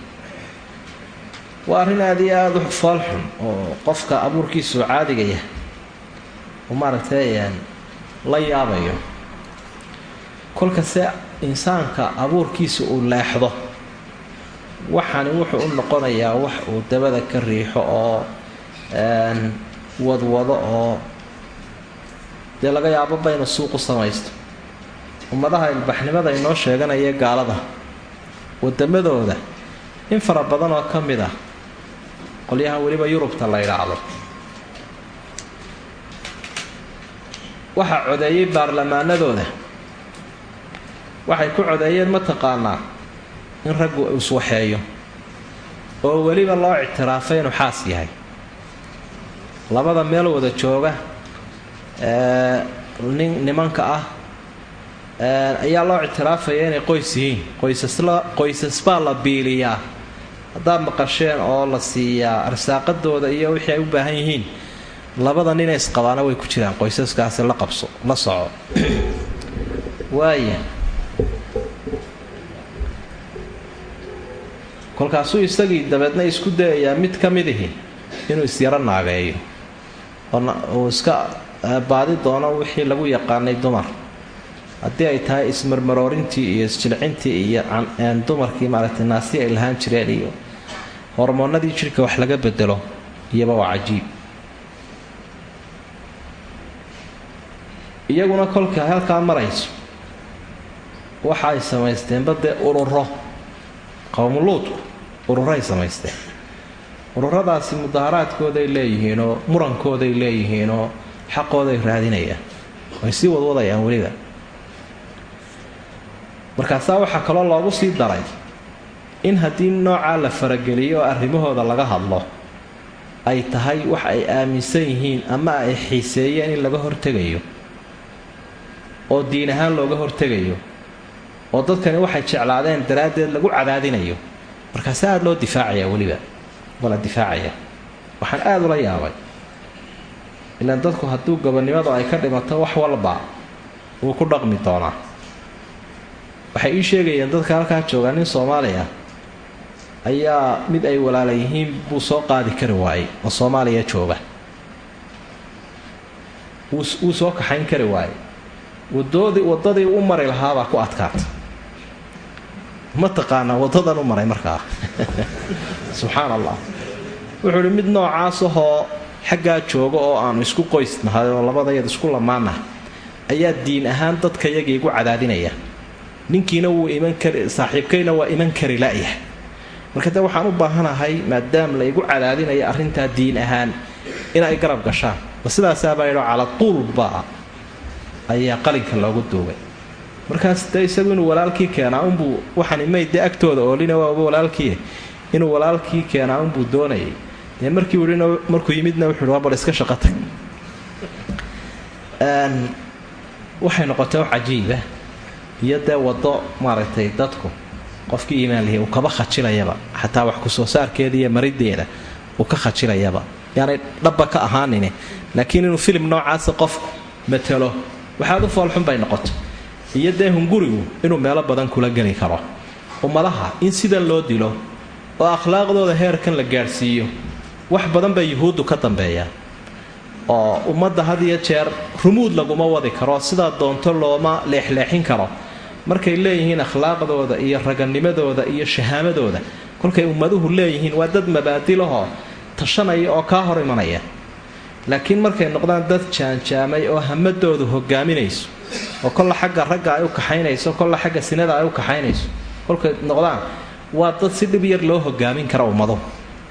waa arrin aada iyo aada u foolxun oo qofka abuurkiisu caadiga yahay uu maaragtay la yaabayo. Kolkase insaanka abuurkiisa uu leexdo waxani wuxuu u noqonayaa wax uu dabada ka riixo oo wadwado oo dee laga yaababa inuu suuqu samaysto. Ummadaha ilbaxnimada inoo sheeganaya gaalada wadamadooda in fara badan oo ka mid ah qolyaha weliba yurubta la yidhaahdo waxaa codeeyey baarlamaanadooda. Waxay ku codeeyeen mataqaanaa in raggu iswaxeeyo oo weliba loo ictiraafay inuu xaas yahay. Labada meel wada jooga nin nimanka ah ayaa loo ictiraafaya inay qoys yihiin. Qoysasla qoysasbaa la biiliyaa haddaad maqasheen oo la siiyaa arsaaqadooda iyo wixii ay u baahan yihiin labada nina isqabaana way ku jiraan qoysaskaasi la qabso la soco. Waaya kolkaasuu isagii dabeedna isku dayayaa mid ka midihi inuu isyaro naageeyo uu iska baadi doono wixii lagu yaqaanay dumar haddii ay tahay ismarmaroorintii iyo isjilcintii iyo dumarkii maaragtay naasi ay lahaan jireen iyo hormoonadii jidhka wax laga bedelo iyaba waa cajiib. Iyaguna kolka halkaa marayso waxa ay samaysteenba ururo. Qowmuluudku ururay samaysteen. Ururadaasi mudaharaadkooday leeyihiinoo murankooday leeyihiinoo xaqooday raadinayaan. Way sii wadwadayaan weliba markaasaa waxaa kaloo loogu sii daray in haddii noocaa la farageliyo oo arrimahooda laga hadlo ay tahay wax ay aaminsan yihiin ama ay xiiseeyeen in laga hortegayo oo diin ahaan looga hortegayo oo dadkani waxay jeclaadeen daraaddeed lagu cadaadinayo markaase aada loo difaacaya weliba waa la difaacaya. Waxaan aada ula yaabay ilaan dadku hadduu gobonnimadu ay ka dhimato wax walba wuu ku dhaqmi doonaa waxay ii sheegayeen dadka halkaa joogaa nin soomaali ah ayaa mid ay walaala yihiin buu soo qaadi kari waayey oo soomaaliya jooga. Wuu soo kaxayn kari waayey. Wadoodii waddadii u mari lahaabaa ku adkaata ma taqaanaa waddadan u maray markaa? Subxaan allah wuxuu ihi mid noocaas ahoo xaggaa jooga oo aanu isku qoysnahay oo labadayad isku lamaannahay ayaa diin ahaan dadka yagii igu cadaadinaya ninkiina wuu iman kari saaxiibkayna waa iman kari la'yahay marka de waxaan u baahanahay maadaam la igu cadaadinaya arrintaa diin ahaan in ay garab gashaan ma sidaasaabaa yidho cala tuulba ayaa qalinka loogu duubay. Markaas dee isagu inuu walaalkii keenaa unbuu waxaan imay dee agtooda oolina waaba walaalkii? Inuu walaalkii keenaa unbuu doonayay. Dee markii uhi markuu yimidna wuxuu bal iska shaqo tag waxay noqotay wax cajiiba iyo dee waddo maaragtay dadku qofkii iimaan lihi uu kaba khajilayaba xataa wax ku soo saarkeeda iyo marideeda uu ka khajilayaba. Yaanay dhabba ka ahaanine. Laakiin inuu filim noocaasa qofku matalo waxaad u foolxun bay noqotay. Iyo dee hungurigu inuu meelo badan kula geli karo. Ummadaha in sidan loo dilo oo akhlaaqdooda heerkan la gaadhsiiyo wax badan bay yuhuuddu ka dambeeyaan. Oo ummadda had iyo jeer rumuud laguma wadi karo. Sidaa doonto looma leexleexin karo markay leeyihiin akhlaaqdooda iyo raganimadooda iyo shahaamadooda. Kolkay ummaduhu leeyihiin waa dad mabaadilahoo tashanaya oo kaa hor imanaya. Laakiin markay noqdaan dad jaanjaamay oo hamadoodu hogaaminayso oo kolla xagga ragga ay u kaxaynayso kolla xagga sinada ay u kaxaynayso kolkay noqdaan waa dad si dhib yar loo hogaamin kara ummado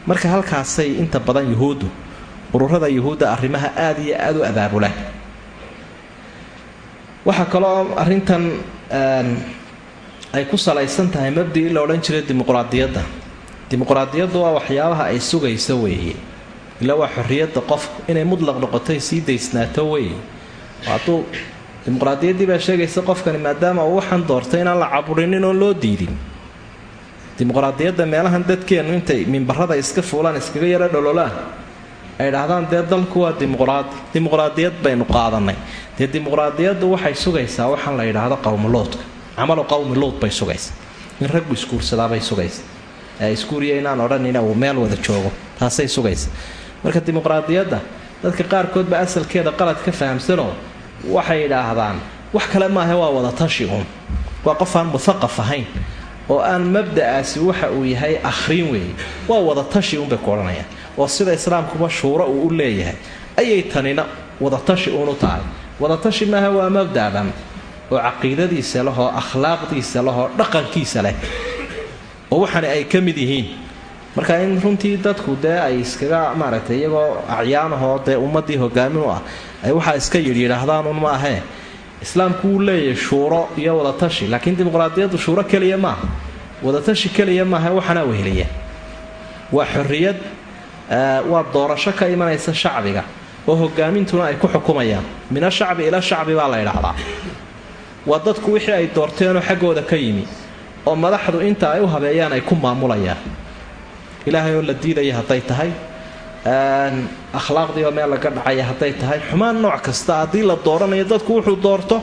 marka halkaasay inta badan yuhuuddu ururada yuhuudda arrimaha aada iyo aada u abaabulaan waxaa kaloo arrintan ay ku salaysan tahay mabdii la odhan jiray dimuqraadiyadda. Dimuqraadiyaddu waa waxyaabaha ay sugayso weeye ila waa xorriyadda qofku inay mudlaq noqotay sii daysnaato weeye hadduu dimuqraadiyaddii baa sheegaysa qofkani maadaama uu waxaan doortay inaan la caburinin oon loo diidin. Dimuqraadiyadda meelahan dadkeennu intay mimbarada iska fuulaan iskaga yaro dhololaan ay dhahdaan dee dalku waa dimuqraadi dimuqraadiyad baynu qaadanay dee dimuqraadiyaddu waxay sugaysaa waxaan la yidhaahdo qowmiluudka camalu qowmi luud bay sugaysaa. In raggu isguursadaabay sugaysa ee iskuuriya inaan odhanina uu meel wada joogo taasay sugaysa marka dimuqraadiyadda dadka qaarkood baa asalkeeda qalad ka fahamsanoo waxay idhaahdaan wax kale maaha waa wada tashi uun. Waa qof aan muthaqaf ahayn oo aan mabda'aasi waxa uu yahay akhriin weeye. Waa wada tashi uunbay ku odhanayaan. Oo sida islaamkuba shuuro uu u leeyahay. Ayay tanina wadatashi uunu tahay wadatashi maaha waa mabda'dan oo caqiidadiisa leh oo akhlaaqdiisa leh oo dhaqankiisa leh. Oo waxaana ay ka mid yihiin. Marka in runtii dadku dee ay iskaga maaragtay iyagoo acyaanahoo dee ummadii hogaamin u ah ay waxaa iska yidhi yidhaahdaanun ma ahee. Islaamku wuu leeyahay shuuro iyo wadatashi laakiin dimuqraadiyaddu shuuro keliya maaha wadatashi keliya maaha waxaana weheliya. Waa xorriyad waa doorasho ka imanaysa shacbiga oo hogaamintuna ay ku xukumayaan. Min ashacbi ila shacbi baa la ydhaahdaa waa dadku wixii ay doorteenoo xaggooda ka yimi oo madaxdu inta ay u habeeyaan ay ku maamulayaan. Ilaahay oo la diidaya hadday tahay. Akhlaaqdii oo meel laga dhacaya hadday tahay. Xumaan nooc kasta haddii la dooranayo dadku wuxuu doorto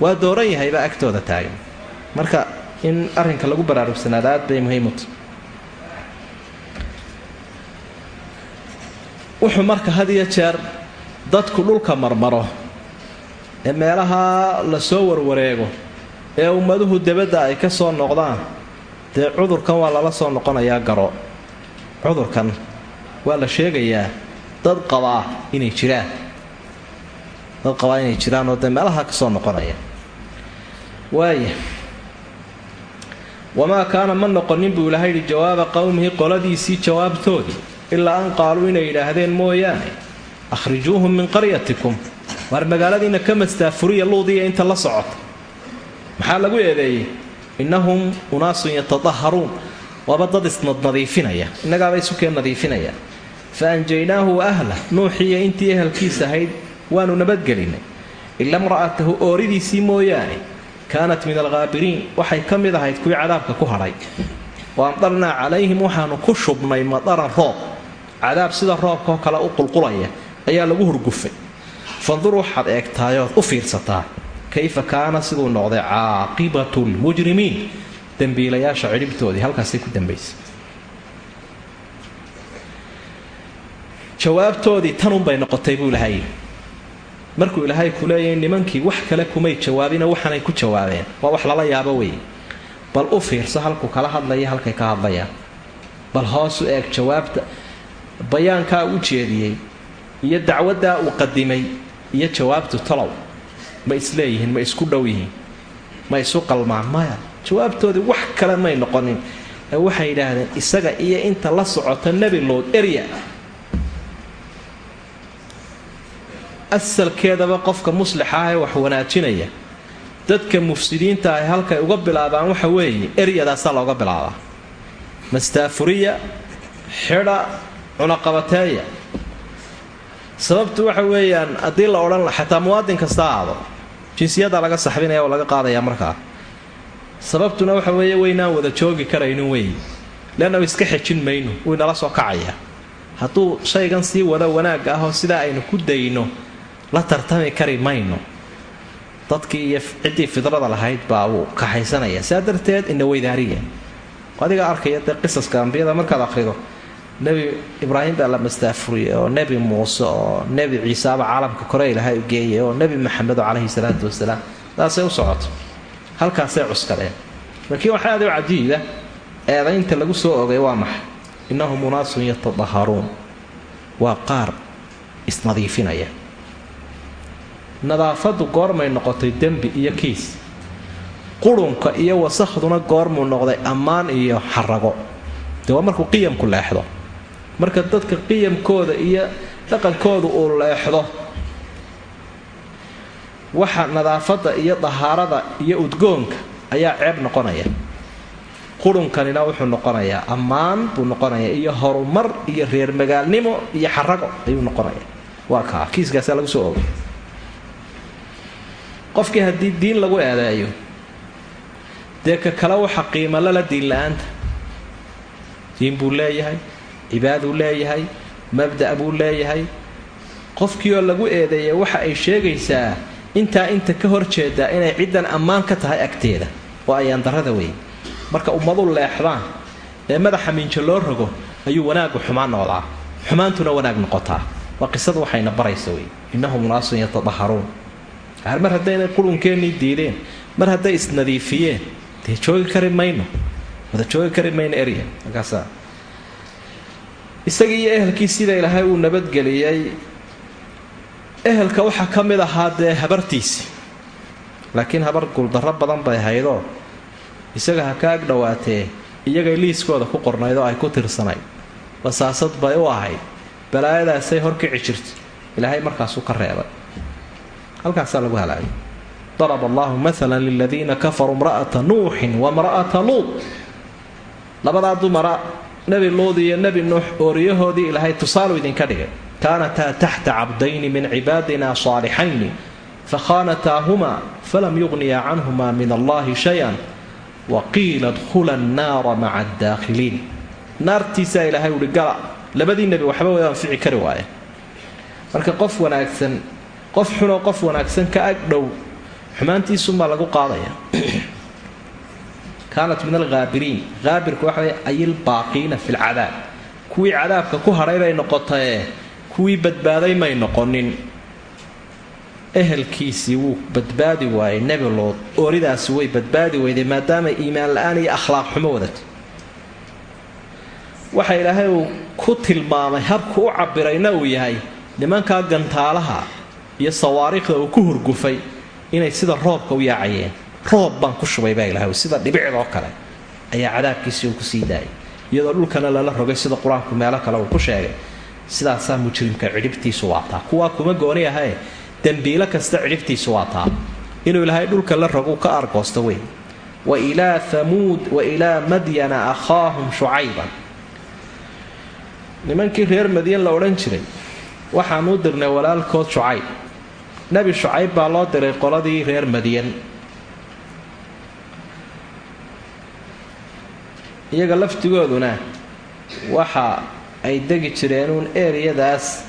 waa dooran yahaybaa agtooda taagan. Marka in arrinka lagu baraarugsanaada aad bay muhiimuta wuxuu marka had iyo jeer dadku dhulka marmaro ee meelaha la soo warwareego ee ummaduhu debadda ay ka soo noqdaan dee cudurkan waa lala soo noqonayaa garo. Cudurkan waa la sheegayaa dad qabaa inay jiraan. Dad qabaa inay jiraan oo dee meelaha ka soo noqonaya. Waaya wamaa kaana ma noqonin? buu ilaha yidhi jawaaba qowmihi qoladiisii jawaabtoodii ilaa an qaaluu inay yidhaahdeen mooyaane akhrijuuhum min qaryatikum. Waar magaaladiina ka mastaafuriya luudiya inta la socota maxaa lagu eedeeyey? Innahum unaasun yatadaharuun waaba dad isnadnadiifinaya. Innagaaba isukeen nadiifinaya. Fa anjaynaahu wa ahlah nuuxiiyo intii ehelkiisa ahayd waanu nabadgelinay. Ila mra'atahu ooridiisii mooyaane kaanat min alghaabiriin waxay ka mid ahayd kuwii cadaabka ku hadhay. Wa amdarnaa calayhim waxaanu ku shubnay madaran roob cadaab sida roobkaoo kale u qulqulaya ayaa lagu hurgufay. Fandur waxaad eegtaayood u fiirsataa kayfa kaana siduu noqday caaqibatu lmujrimiin dembiilayaasha cidhibtoodii halkaasay ku dambaysay. Jawaabtoodii tanunbay noqotay buu ilahay markuu ilaahay ku leeyahay nimankii wax kale kumay jawaabina waxaanay ku jawaabeen. Waa wax lala yaabo weeye. Bal u fiirso halkuu kala hadlaya halkay ka hadlayaan. Bal hoosu eeg jawaabta bayaankaa u jeediyey iyo dacwaddaa uu qadimay iyo jawaabtu talow. Ma isleeyihiin ma isku dhow yihiin ma isu qalmaan maya. Jawaabtoodii wax kale may noqonin. Ee waxay yidhaahdeen isaga iyo inta la socota nebi lood erya asalkeedaba qofka muslixa ah ee wax wanaajinaya. Dadka mufsidiinta ahy halkay uga bilaabaan waxa weeye eryadaasaa looga bilaabaa. Mastaafuriya xidha cunaqabateeya sababtu waxa weeyaan haddii la odhan xataa muwaadin kasta aado jinsiyadda laga saxbinaya laga qaadaya markaa sababtuna waxa weeye waynaan wada joogi karaynin wey. Leanna iska xejin mayno wuu inala soo kacaya. Hadduu shaygan sii wada wanaagga ah oo sidaa aynu ku dayno la tartami kari mayno. Dadkii iyo ciddii fidrada lahayd baa wuu kaxaysanaya. Saa darteed ina weydaariya adiga arkaya qisaska ambiyada markaad akhrido nebi ibraahim baa la mastaafuriyay oo nebi muuse oo nebi ciiseaba caalamka kore ilaahay u geeyay oo nebi maxamedo caleyhi salaatu wasalaam. Saasay u socoto. Halkaasay cuskadeen laakiin waxaa u cajiiba eedaynta lagu soo ogay waa maxay? Innahum unaasun yatadaharuun waa qaar isnadiifinaya. Nadaafadu goormay noqotay dembi iyo kiis. Qurunka iyo wasakhduna goormuu noqday ammaan iyo xarago dee waa markuu qiyamku leexdo marka dadka qiyamkooda iyo dhaqankooda uu leexdo waxa nadaafadda iyo dahaarada iyo udgoonka ayaa ceeb noqonaya. Qurunkanina wuxuu noqonayaa ammaan buu noqonayaa iyo horumar iyo reer magaalnimo iyo xarago ayuu noqonaya. Waa kaa kiiskaasaa lagu soo ogay qofkii haddii diin lagu eedeeyo dee ka kale waxa qiimalala diin la'aanta? Diin buu leeyahay cibaaduu leeyahay mabda' buu leeyahay. Qofkii oo lagu eedeeya waxa ay sheegaysaa intaa inta ka horjeedaa inay ciddan ammaan ka tahay agteeda oo ayaan darrada weyn. Marka ummadu leexdaan ee madaxa minjo loo rogo ayuu wanaaggu xumaan noqdaa. Xumaantuna wanaag noqotaa. Waa qisada waxayna baraysa wey innahum naasun yatadaharuun mar haddaynay qurunkeenii diideen mar hadday isnadiifiyeen dee joogi kari mayno. Wada joogi kari mayno erya markaasa isagii iyo ehelkii sida ilaahay uu nabadgeliyey ehelka waxaa ka mid ahaa dee habartiisi. Laakiin habar guuldarro badan bay haydoo isaga ha ka ag dhowaatee iyagay liiskooda ku qornayd oo ay ku tirsanayd wasaasad bay u ahayd balaayadaasay horkici jirta ilaahay markaasuu ka reebay. Halkaasaa lagu halaagay. Darab allahu maala liladiina kafaruu imra'ata nuuxin wamra'ata luud labadaa dumara nebi luud iyo nebi nuux ooriyahoodii ilaahay tusaalu idinka dhigay. Kaanataa taxta cabdayni min cibaadina saalixayni fakhaanataahumaa falam yugniyaa canhumaa min allahi shay-an waqiila dkhula annaara maca addaakhiliin. Naartiisaa ilaahay uhi gala labadii nebi waxba way anfici kari waaye marka qof wanaagsan qof xunoo qof wanaagsan ka ag dhow xumaantiisumaa lagu qaadaya kaanat min alhaabiriin haabirku waxa way ayilbaaqiina fi lcadaab kuwii cadaabka ku hadhay bay noqotae kuwii badbaaday may noqonin ehelkiisii wuu badbaadi waayey nebi lood ooridaasi way badbaadi weyday maadaama iimaan la'aan iyo akhlaaq xumo wadatay waxa ilaahay uu ku tilmaamay habku u cabirayna uu yahay nimankaa gantaalaha iyo sawaariikhda uu ku hurgufay inay sida roobka u yaacayeen roob baan ku shubay baa ilahay sida dhibicdoo kale ayaa cadaabkiisii uu ku sii daayay. Iyadoo dhulkana lala rogay sida qur'aanku meelo kale uu ku sheegay sidaasaa mujrimka cidhibtiisu waataa. Kuwaa kuma gooni ahae dembiilo kasta cidhibtiisu waataa. Inuu ilaahay dhulka la rogu ka argoosto weyn. Wa ilaa hamuud wa ilaa madyana akhaahum shucayban. Nimankii reer madyan la odhan jiray waxaanuu dirnay walaalkood shucayb. Nebi shucayb baa loo diray qoladii reer madyan iyaga laftigooduna waxa ay degi jireen uun eriyadaas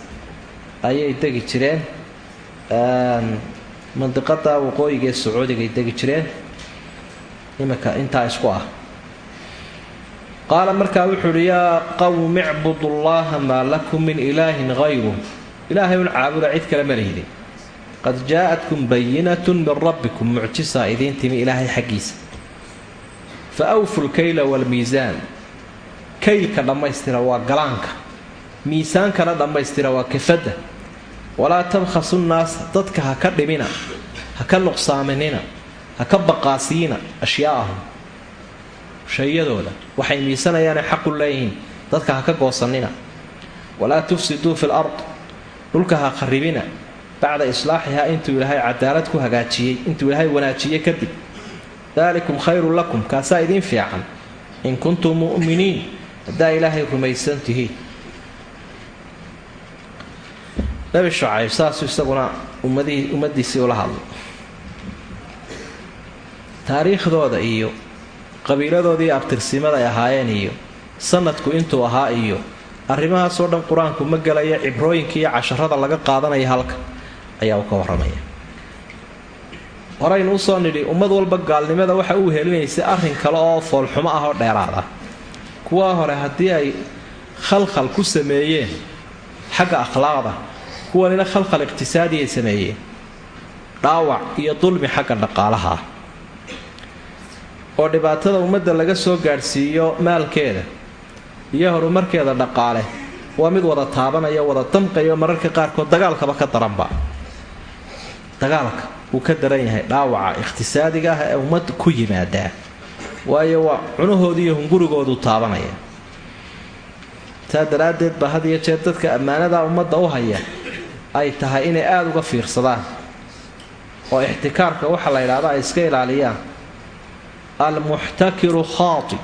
ayay degi jireen mandiqada waqooyiga ee sacuudigaay degi jireen. Iminka intaa isku ah. Qaala markaa wuxuu uhi yaa qawmi icbudu llaha maa lakum min ilaahin hayru ilaahay un caabuda cid kale ma lihidin qad jaa-atkum bayinatun min rabbikum mucjisaa idiin timi ilaahay xaggiisa fa awfu lkayla waalmiisaan kaylka dhammaystira waa galaanka miisaankana dhammaystira waa kafadda walaa tabkhasu nnaasa dadka ha ka dhimina ha ka nuqsaaminina ha ka baqaasiina ashyaa'ahum shayadooda waxay miisanayaanay xaqu leeyihiin dadka ha ka goosannina walaa tufsiduu fi lard dhulka ha kharibina bacda islaaxihaa intuu ilaahay cadaalad ku hagaajiyey intuu ilaahay wanaajiyey kadib daalikum khayrun lakum kaasaa idiin fiican. In kuntum mu'miniin haddaa ilaahay rumaysan tihiin. Nebi shucayb saasuu isaguna ummadii ummaddiisii ula hadlay taariikhdooda iyo qabiiladoodii abtirsimada ay ahaayeen iyo sanadku intuu ahaa iyo arrimahaasoo dhan qur'aanku ma gelaya cibrooyinka iyo casharada laga qaadanaya halka ayaa uu ka warramaya horaynu u soo nidhi ummad walba gaalnimada waxa uu helinaysay arrin kale oo foolxumo ah oo dheeraad ah kuwaa hore haddii ay khalkhal ku sameeyeen xagga akhlaaqda kuwanina khalkhal iqhtisaadi ay sameeyeen dhaawac iyo dulmi xagga dhaqaalaha ah. Oo dhibaatada ummadda laga soo gaadhsiiyo maalkeeda iyo horumarkeeda dhaqaale waa mid wada taabanaya wada damqayo mararka qaarkood dagaalkaba ka daranba. Dagaalka wuu ka daran yahay dhaawaca ikhtisaadiga ah ee ummadda ku yimaadaa waayo waa cunahoodi iyo hungurigoodu taabanaya. Taa daraaddeed baa had iyo jeer dadka ammaanada ummadda u haya ay tahay inay aada uga fiirsadaan oo ixtikaarka waxaa la yidhahda ay iska ilaaliyaan. Almuxtakiru khaati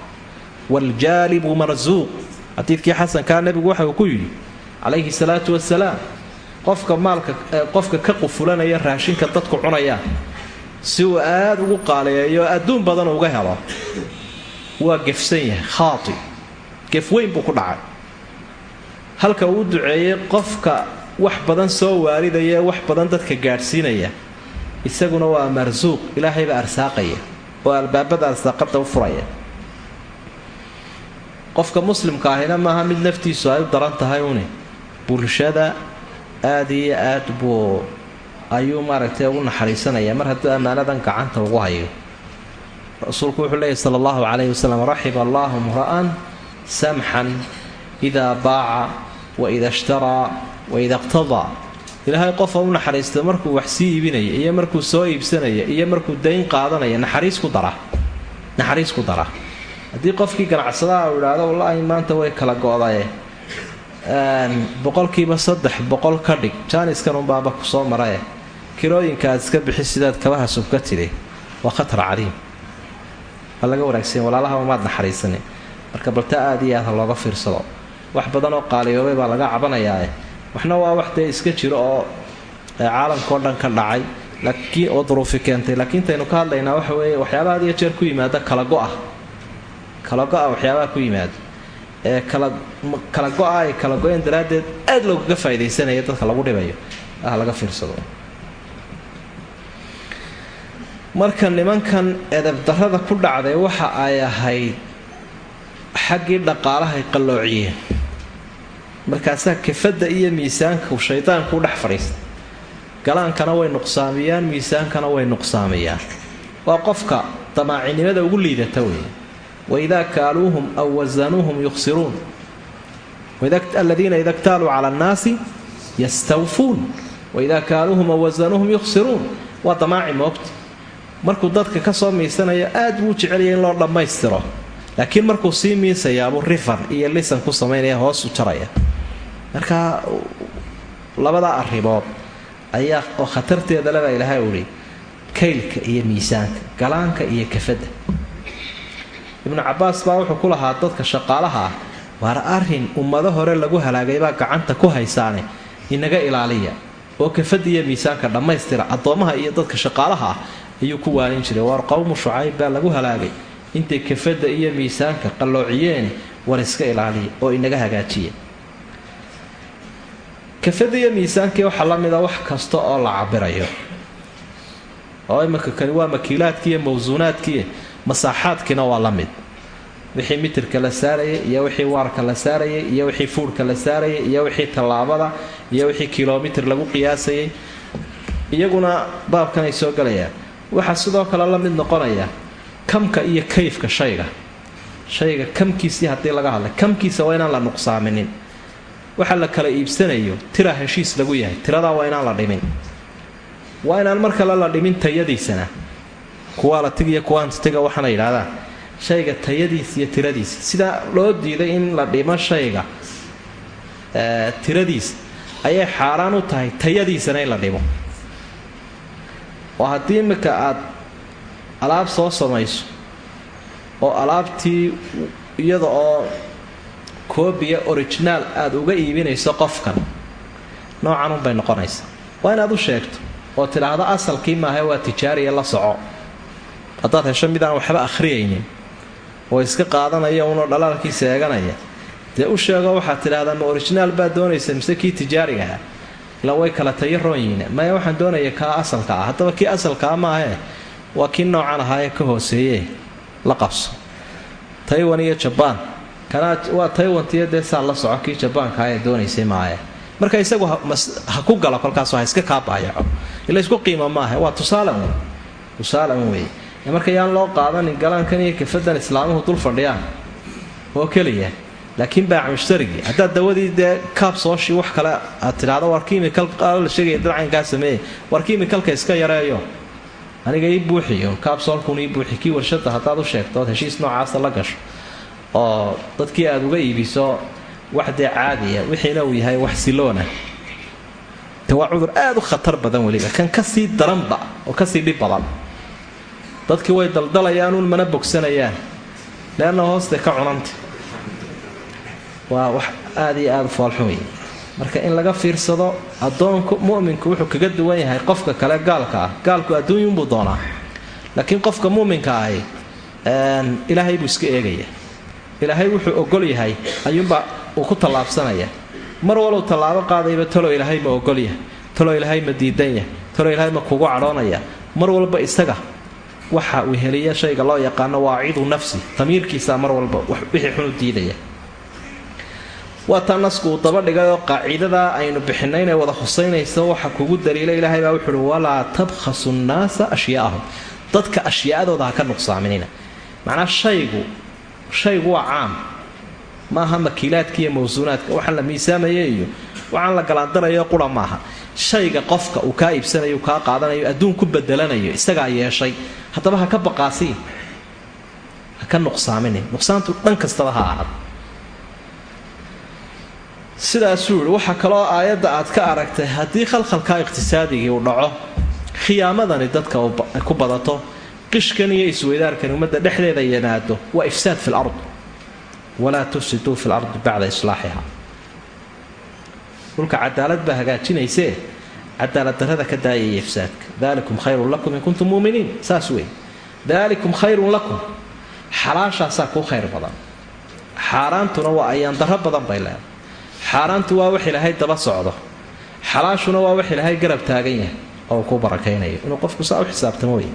waaljaalibu marsuuq xadiidkii xasankaa nebigu waxa uu ku yidhi calayhi salaatu wasalaam qofka maalka qofka ka qufulanaya raashinka dadku cunayaan si uu aada ugu qaaleeyo adduun badan uga helo waa gefsan yahay khaati. Gef weyn buu ku dhacay. Halka uu duceeyey qofka wax badan soo waalidaya wax badan dadka gaadhsiinaya isaguna waa marsuuq ilaahaybaa arsaaqaya oo albaabada arsaaqada u furaya. Qofka muslimka ahina maaha mid naftiisu ay u daran tahay une bulshada aada iyo aad buu ayuu maaragtay ugu naxariisanaya. Mar hadduu ammaanadan gacanta ugu hayo rasuulku wuxuu leeyahy sala allahu calayhi wasalam raxiba allahu mra'an samxan idaa baaca wa ida ishtaraa wa ida iqtadaa ilaahay qofa u naxariista markuu wax sii iibinaya iyo markuu soo iibsanaya iyo markuu dayn qaadanaya naxariis ku dara. Naxariis ku dara. Haddii qofkii ganacsadaha uu idhaahdo wallaahi maanta way kala go-daye boqolkiiba saddex boqol ka dhig. Jaaniskan unbaaba ku soo marae kirooyinka aad iska bixi sidaad kabaha subka tidhi. Waa khatar cadiim waa laga wanaagsan walaalahaba maad naxariisanin marka balta aada iyo aad ha looga fiirsado. Wax badan oo qaaliyoobay baa laga cabanayaae waxna waa wax dee iska jiro oo caalamkao dhan ka dhacay. Oo duruufi keentay. Laakiin taynu ka hadlaynaa waxa weeye waxyaabaha had jeer ku yimaada kala go-a kala go-a waxyaabaha ku yimaada ee kala go-a ay kala go-een daraaddeed aada loogaga faa'iidaysanaya dadka lagu dhibayo ah laga fiirsado. Marka nimankan edabdarrada ku dhacday waxa ay ahayd xaggii dhaqaalahay qalloociyeen. Markaasaa kafadda iyo miisaanka shaydaanku u dhex fadhiista galaankana way nuqsaamiyaan miisaankana way nuqsaamiyaan. Waa qofka damaacinimada ugu liidata weeye waidaa kaaluuhum aw wasanuuhum yukhsiruun aladiina ida ktaaluu cala annaasi yastawfuun waidaa kaaluuhum aw wasanuuhum yukhsiruun waa damaaci moogta markuu dadka ka soo miisanaya aad buu jecelaya in loo dhammaystiro. Laakiin markuu sii miisayaabuu rifar iyo lisan ku samaynaya hoosu jaraya marka labada arrimood ayaa oo khatarteeda leba ilaahay uhi kaylka iyo miisaanka galaanka iyo kafadda ibnu cabaas baa wuxuu ku lahaa dadka shaqaalaha ah waar arrin ummado hore lagu halaagaybaa gacanta ku haysaane inaga ilaaliya oo kafadda iyo miisaanka dhammaystira addoommaha iyo dadka shaqaalaha ah ayuu ku waalin jiray. Waar qowmu shucayb baa lagu halaagay intay kafadda iyo miisaanka qalloociyeen war iska ilaaliya oo inaga hagaajiya kafadda iyo miisaankii waxaa la mida wax kasta oo la cabirayo oo iminka kani waa makiilaadkii iyo mawsuunaadkii masaaxaadkiina waa la mid. Wixii mitirka la saarayay iyo wixii waarka la saarayay iyo wixii fuudhka la saarayay iyo wixii tallaabada iyo wixii kilomitir lagu qiyaasayay. Iyaguna baabkan ay soo galayaan. Waxaa sidoo kale la mid noqonaya kamka iyo kayfka shayga. Shayga kamkiisii haddii laga hadlay kamkiisa waa inaan la nuqsaaminin. Waxa la kala iibsanayo tira heshiis lagu yahay tiradaa waa inaan la dhimin. Waa inaan mar kale la dhimin tayadiisana kuwaa la tigiyo kuwaantiga waxaana yidhahdaan shayga tayadiisa iyo tiradiisa sidaa loo diiday in la dhimo shayga tiradiisa ayay xaaraan u tahay tayadiisana in la dhimo. Oo haddii imika aad alaab soo samayso oo alaabtii iyada oo koobiya originaal aada uga iibinayso qofkan noocan unbay noqonaysaa. Waa inaad u sheegto oo tidhaahdo asalkii maaha waa tijaariya la soco haddaad hesho midaan waxba akhriyaynin oo iska qaadanaya unoo dhalaalkiisa eeganaya. Dee u sheego waxaad tidhahdaa ma originaal baad doonaysa mise kii tijaarigaha ila way kala tayo roon yihiin maya waxaan doonaya kaa asalka ah. Haddaba kii asalkaa maahee waa kii noocan ahaayee ka hooseeye la qabso. Taiwan iyo jabaan kanaa waa taiwantiyo dee saa la soco kii jabaanka ee doonaysay maaye marka isagu ha ku galo kolkaas ha iska kaa baayaco ila isku qiima maaha waa tusaale un. Tusaale un weeye marka yaan loo qaadanin galaankan iyo kafadan islaamuhu dul fadhiyaan oo keliya laakiin baac mushtarigii haddaad dawadii dee kaab sooshii wax kale aad tidhaahdo war kimikal la sheegaya dadcaynkaa sameeye war kimikalka iska yareeyo? Aniga ii buuxiyo. Kaabsoolkun ii buuxi. Kii warshada haddaad u sheegto heshiis noocaasa la gasho. Oo dadkii aada uga iibiso wax dee caadiya wixiina uu yahay wax siloona de waa cudur aada u khatar badan weliba. Kan ka sii daranba oo ka sii dhib badan dadkii way daldalayaanuun mana bogsanayaan. Leanna hooste ka cunanta waa wax aada iyo aada foolxun wey marka in laga fiirsado addoonku mu'minku wuxuu kaga duwan yahay qofka kale gaalka ah. Gaalku adduunyunbuu doonaa. Laakiin qofka mu'minka ahi ilaahay buu iska eegaya. Ilaahay wuxuu ogol yahay ayuunbaa uu ku tallaabsanaya. Mar walow tallaabo qaadayba talo ilaahay ma ogolyahay talo ilaahay ma diidan yahay. Talo ilaahay ma kugu cadhoonaya. Mar walba isaga waxa uu heliya shayga loo yaqaano waacidu nafsi damiirkiisa mar walba wixii xunu diidaya. Waa taa nasku uu daba dhigay oo qaaciidadaa aynu bixinay inay wada husaynayso waxa kugu daliila ilaahay baa wuxuuhi walaa tabkhasu nnaasa ashyaa'ahum dadka ashyaadooda ha ka nuqsaaminina. Macnaa shaygu shaygu waa caam. Maaha makiilaadka iyo mawsuunaadka. Waxaan la miisaamaya iyo waxaan la galaandarayo qura maaha. Shayga qofka uu kaa iibsanayo uu kaa qaadanayo adduun ku bedelanayo isagaa yeeshay haddaba ha ka baqaasiin ha ka nuqsaaminin nuqsaantu dhan kastaba ha ahad sidaasuu yihi waxaa kaloo aayadda aad ka aragtay haddii khalkhalkaa iqtisaadigii uu dhaco khiyaamadani dadka ku badato qishkan iyo isweydaarkan ummadda dhexdeeda yanaado waa ifsaad fi lard walaa tufsiduu fi lardi bacda islaaxiha. Dhulka cadaalad baa hagaajinaysee cadaaladdarrada ka daayaya ifsaadka dalikum khayrun lakum in kuntum muuminiin saas wey dalikum khayrun lakum xalaashaasaa kuu khayr badan xaaraantuna waa ayaandarro badan bay leedahay xaaraantu waa wax ilaahay daba socdo xalaashuna waa wax ilaahay garab taagan yahay oo kuu barakaynayo inuu qofku saa u xisaabtamo wey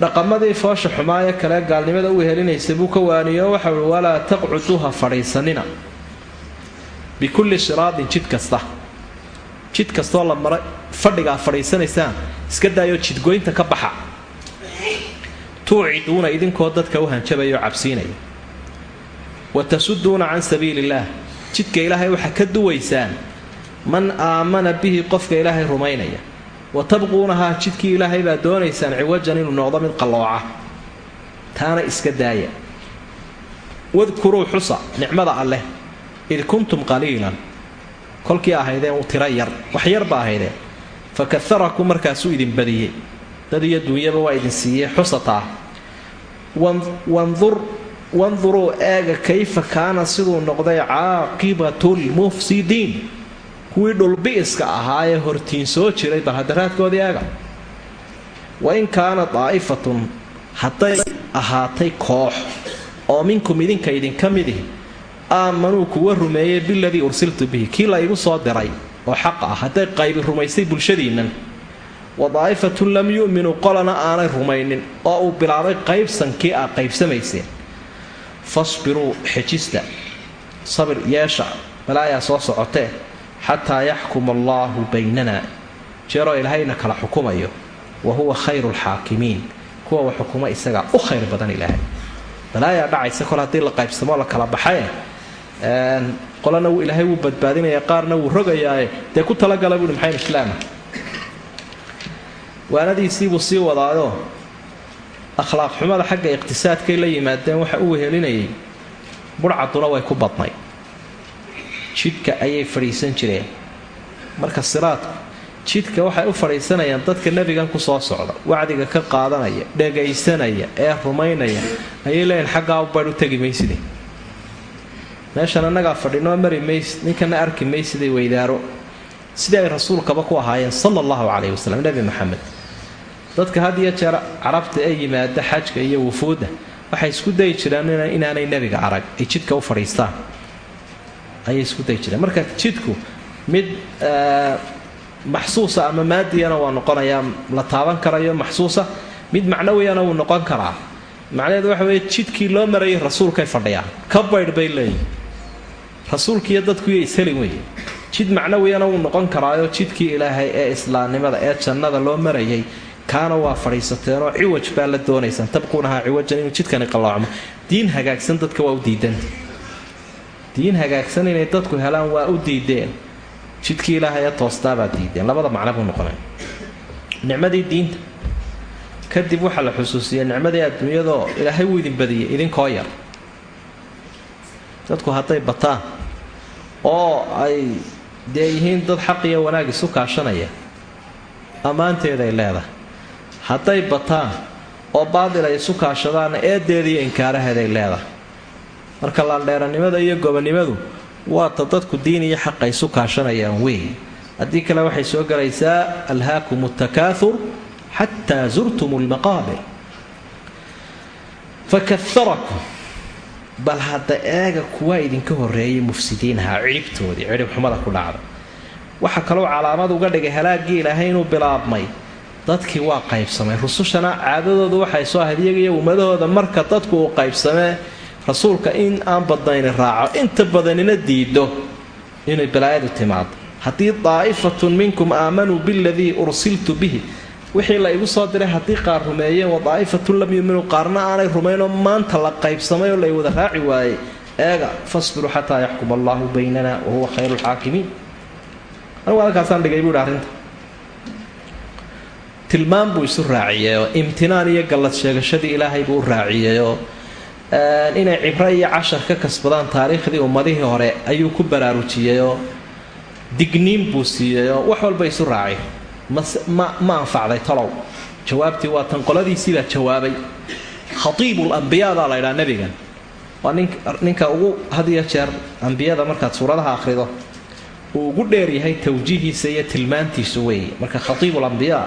dhaqamadii foosha xumaayo kale gaalnimada u wehelinaysa buu ka waaniyo waxau walaa taqcuduuha fadhiisanina bikulli siraadin jid kasta jid kastoo la maray fadhigaa fadhiisanaysaan iska daayoo jidgoynta ka baxa. Tuuciduuna idinkoo dadka u hanjabaya oo cabsiinaya wa tasuduuna can sabiili illaah jidka ilaahay waxaa ka duwaysaan. Man aamana bihi qofka ilaahay rumaynaya. Wa tabquunahaa jidkii ilaahay baa doonaysaan ciwajan inuu noqdo mid qallooca. Taana iska daaya. Wadkuruu xusa nicmada alleh. Id kuntum qaliilan kolkii ahaydeen u tira yar wax yar ba ahaydeen fa kaarakum markaasuu idin badiyey. Dad iyo duunyaba waa idin siiyey xusataa wandur wanduruu eega kayfa kaana siduu noqday caaqibatu lmufsidiin kuwii dhulbi'iska ahaa ee hortiin soo jiray bal hadaraadkoodii eega wa in kaana daa'ifatun hadday ahaatay koox oo minkum idinka idinka midihi aamanuu kuwa rumeeyey biladii ursiltu bihi. Kii la igu soo diray oo xaq ah hadday qaybi rumaysay bulshadiinnan wa daa'ifatun lam yu'minuu qolana aanay rumaynin oo uu bilaabay qaybsankii aa qaybsamayseen. Fasbiruu xejista sabir yeesha balaayaa soo socotee xataa yaxkuma allaahu baynana. Jeeroo ilaahayna kala xukumayo wa huwa khayru lxaakimiin kuwa wa xukuma isagaa u khayr badan ilaahay. Balaayaa dhacaysa kol haddii la qaybsamoo la kala baxaye qolana wuu ilaahay wuu badbaadinaya qaarna wuu rogayaaye dee ku talagala buuhi maxayn islaama waanadiisiibuu sii wadaayoo akhlaaq xumada xagga iqtisaadkay la yimaadeen waxa u wehelinayay budhcaduna way ku badnay. Jidhka ayay fadhiisan jireen. Marka siraadku jidhka waxay u fadhiisanayaan dadka nebigan ku soo socda wacdiga ka qaadanaya dhagaysanaya ee rumaynaya ayay leeyihiin xaggaa baydh u tegi mayside meeshan annagaa fadhinoo mari mays ninkana arki maysiday weydaaro. Sidii ay rasuulkaba ku ahaayeen sala allahu calayhi wasalam nebi maxamed dadka had iyo jeer carabta ee yimaada xajka iyo wufuudda waxay isku dayi jireen inaanay nebiga arag ay jidka u fadhiistaan. Ayay isku dayi jireen marka jidku mid maxsuusa ama maadiyana waa noqonayaa la taaban karayo maxsuusa mid macnawiyana wuu noqon karaa. Macnaheedu waxa weeye jidkii loo marayay rasuulkay fadhiyaan. Ka bay leeyihiin rasuulkiiyo dadkuiyo ishelin weeye jid macnawiyana wuu noqon karaayo jidkii ilaahay ee islaamnimada ee jannada loo marayay kaana waa fadhiisateenoo ciwaj baa la doonaysaan. Tabquunahaa ciwajan inuu jidkani qalloocmo diin hagaagsan dadka waa u diidanta diin hagaagsan inay dadku helaan waa u diideen. Jidkii ilaahay ee toostaabaad diideen. Labada macno buu noqonay. Nicmadii diinta. Kadib waxaa la xusuusiyey nicmadii adduunyadoo ilaahay wuu idin badiyay idinkoo yar. Dadku hadday bataan oo ay dee yihiin dad xaq iyo wanaag isu kaashanaya ammaanteeday leedahay. Hadday bataan oo baadil ay isu kaashadaanna eedeediiyo inkaaraheeday leedahay. Marka laandheeranimada iyo gobonnimadu waata dadku diin iyo xaqa isu kaashanayaan wey haddii kale waxay soo galaysaa alhaakum takaaur xataa zurtum lmaqaabir fakaharakum bal hadda eega kuwaa idinka horeeyay mufsidiinaha cidhibtoodii cidhib xumada ku dhacda. Waxaa kaloo calaamad uga dhigay halaagii ilaahay inuu bilaabmay. Dadkii waa qaybsamay. Rusushana caadadoodu waxay soo ahayd iyaga iyo ummadahooda marka dadku uu qaybsamee rasuulka in aan badnayni raaco inta badanina diido inay balaayadu timaado haddii daa'ifatun minkum aamanuu biladii ursiltu bihi wixii la igu soo diray haddii qaar rumeeyeen wa daa'ifatun lam yuuminuu qaarna aanay rumaynoo maanta la qaybsamay oo lay wada raaci waayey eega fasbiruu xataa yaxkuma allaahu baynana wa huwa khayru lxaakimiin anugu halkaasaan dhigay buuhi arrinta. Tilmaan buu isu raaciyeyoo imtinaan iyo gallad sheegashadii ilaahay buu u raaciyeyoo inay cibro iyo cashar ka kasbadaan taariikhdii ummadihii hore ayuu ku baraarujiyeyoo digniin buu siiyeyoo wax walba isu raacay ma anfacday talow. Jawaabtii waa tan qoladiisiibaa jawaabay. Khatiibul ambiyadaa la ydhaa nebigan. Waa ninka ugu had iyo jeer ambiyada markaad suuradaha akhrido uu ugu dheeryahay tawjiihiisa iyo tilmaantiisu weeye. Marka khatiibul ambiyaa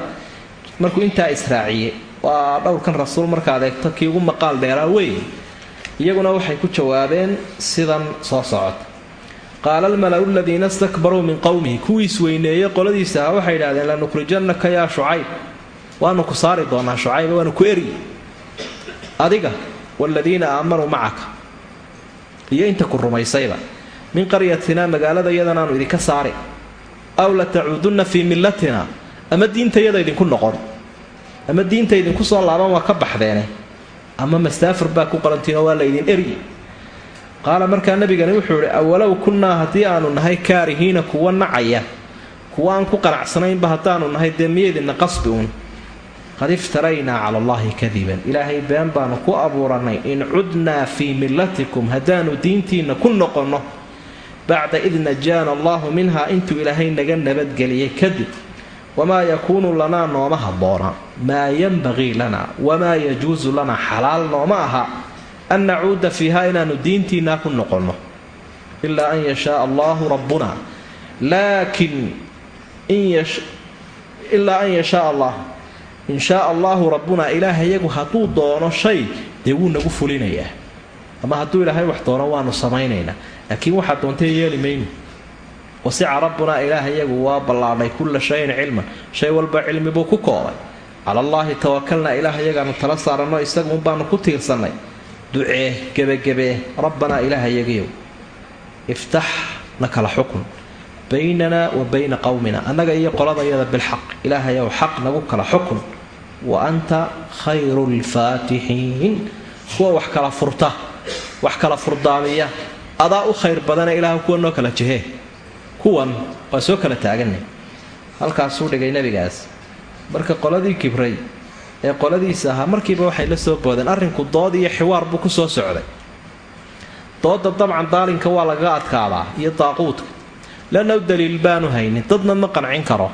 markuu intaa israaciyey waa dhowrkan rasuul markaad eegto kii ugu maqaal dheeraa weeye. Iyaguna waxay ku jawaabeen sidan soo socota qaala almalau aladiina stakbaruu min qowmihi kuwii isweyneeyey qoladiisa aha waxay idhahdeen lanukhrijannaka yaa shucayb. Waanu ku saari doonaa shucayba waanu ku eri. Adiga waaladiina aamanuu macaka. Iyo inta ku rumaysayba min qaryatina magaalada yadan aanu idinka saari. Aw latacuudunna fii millatina. Ama diintayada idinku noqon. Ama diinta idinku soo laaban waa ka baxdeene. Ama mastaafir baa ku qalantiinoo waa laydin eryi qaala markaa nabigani wuxuu idhi awalow kunnaa haddii aanu nahay kaarihiina kuwa nacaya kuwa aan ku qanacsanaynba haddaanu nahay dee miyaydinna qasbi uun. Qad iftaraynaa cala allaahi kadiban ilaahay been baanu ku abuurannay in cudnaa fii millatikum haddaanu diintiinna ku noqonno. Bacda id najaana allaahu minhaa intuu ilaahay naga nabadgeliyay kadib wamaa yakuunu lanaa nooma habboona maa yanbagii lana wamaa yajuusu lana xalaal nooma aha an nacuuda fiiha inaannu diintiinaa ku noqonno ilaa an yashaaa allaahu rabbuna laakin ilaa an yashaaa allah in shaaa allaahu rabbuna ilaaha iyagu hadduu doono shay dee wuu nagu fulinayaa ama hadduu ilaahay wax doono waanu samaynaynaa laakiin waxaa doontay yeeli maynu wasica rabbunaa ilaaha iyagu waa ballaadhay kulla shayin cilman shay walba cilmi buu ku koobay cala allaahi tawakalnaa ilaah iyagaanu tala saaranno isaguun baanu ku tiirsannay ducee gebagebee rabbanaa ilaaha iyagiyow iftax na kala xukun baynanaa wa bayna qowmina annaga iyo qoladayada bilxaq ilaahayow xaq nagu kala xukun wa anta khayru lfaatixiin kuwa wax kala furta wax kala furdaamiya adaa u khayr badane ilaah kuwa noo kala jehee kuwan waa soo kala taaganay halkaasuu dhigay nebigaas. Marka qoladii kibray ee qoladiisa ahaa. Markiiba waxay la soo boodeen. Arrinku dood iyo xiwaar buu ku soo socday. Dooda dabcan daalinka waa lagaga adkaadaa iyo daaquudka. Lannaw daliil baanu haynin. Dadna ma qancin karo.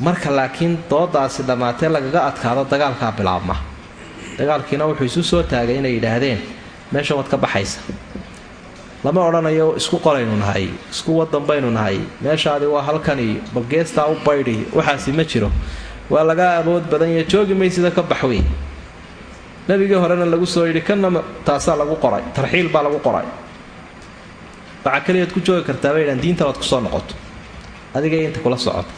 Marka laakiin doodaasi dhammaatee lagaga adkaado dagaalkaa bilaabma. Dagaalkiina wuxuu isu soo taagay inay yidhaahdeen meesha waad ka baxaysa. Lama odhanayo isku qolaynu nahay. Isku wadan baynu nahay. Meeshaadi waa halkan iyo bal geestaa u baydhi. Waxaasi ma jiro waa lagaa awood badanya joogi maysida ka baxweyn nabigii horena lagu soo yidhi kana taasaa lagu qoray tarxiil baa lagu qoray. Waxaa keliyaad ku joogi kartaa bay dhaan diinta waad ku soo noqoto adiga inta kula socoto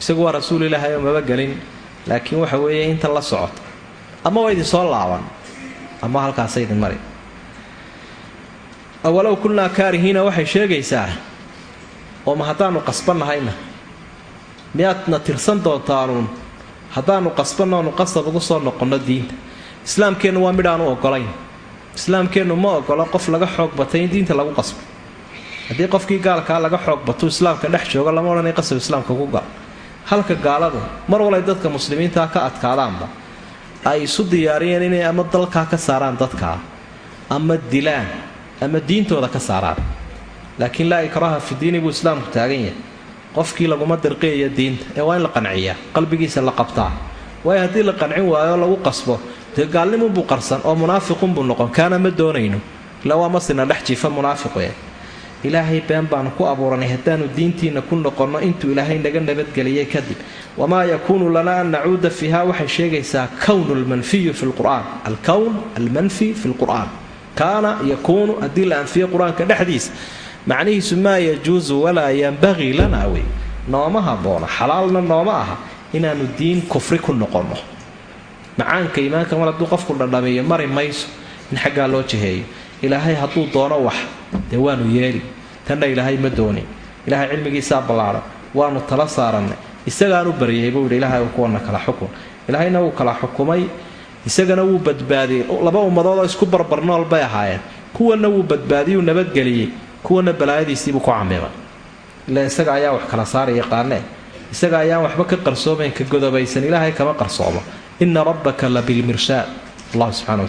isagu waa rasuul ilaahay oo maba gelin laakiin waxa weeye inta la socoto ama waa idin soo laaban ama halkaasa idin mari. Awalow kunnaa kaarihiina waxay sheegaysaa oo ma haddaanu qasbannahayna miyaadna tirsan doontaanuun haddaanu qasbannoonu qasab ugu soo noqonno diinta islaamkeennu waa midhaanu ogolayn islaamkeennu ma ogolo qof laga xoog batay in diinta lagu qasbo. Haddii qofkii gaalkaa laga xoog bato islaamka dhex joogo lama odhanay qasab islaamka ku gal halka gaaladu mar walay dadka muslimiintaa ka adkaadaanba ay isu diyaariyeen inay ama dalkaa ka saaraan dadkaa ama dilaan ama diintooda ka saaraan. Laakiin laa ikraha fi diini buu islaamku taagan yahay qofkii laguma dirqiyayo diinta ee waa in la qanciyaa qalbigiisa la qabtaa waayo haddii la qancin waayo lagu qasbo dee gaalnimunbuu qarsan oo munaafiqunbuu noqon kaana ma doonayno. Ila waa masina dhex jiifa munaafiqe ilaahay been baanu ku abuuranay haddaanu diintiina ku noqonno intuu ilaahay naga nabadgeliyay kadib. Wamaa yakuunu lana an nacuuda fiiha waxay sheegaysaa kownu lmanfiyu fi lqur'aan alkown almanfi fi lqur'aan kaana yakuunu haddii la anfiyo qur'aanka dhexdiisa macnihiisu maa yajuusu walaa yanbagii lana wey. Nooma habboona xalaalna nooma aha inaanu diin kufri ku noqonno. Macaanka iimaanka mar hadduu qofku dhadhamiyo mari mayso in xaggaa loo jiheeyo. Ilaahay hadduu doono wax dee waanu yeeli. Tanna ilaahay ma doonin ilaahay cilmigiisaa ballaadhan waanu tala saarannay isagaanu baryay buu yidhi ilaahay kuwana kala xukun. Ilaahayna wuu kala xukumay isagana wuu badbaadiyey. Laba ummadoodoo isku barbarnool bay ahaayeen. Kuwana wuu badbaadiyuu nabadgeliyey kuwana balaayadiisiibuu ku camimay ila isaga ayaa wax kala saara yaqaanee isaga ayaan waxba ka qarsoomayn ka godobaysan ilaahay kama qarsoomo. Ina rabbaka la bilmirshaad allah subxana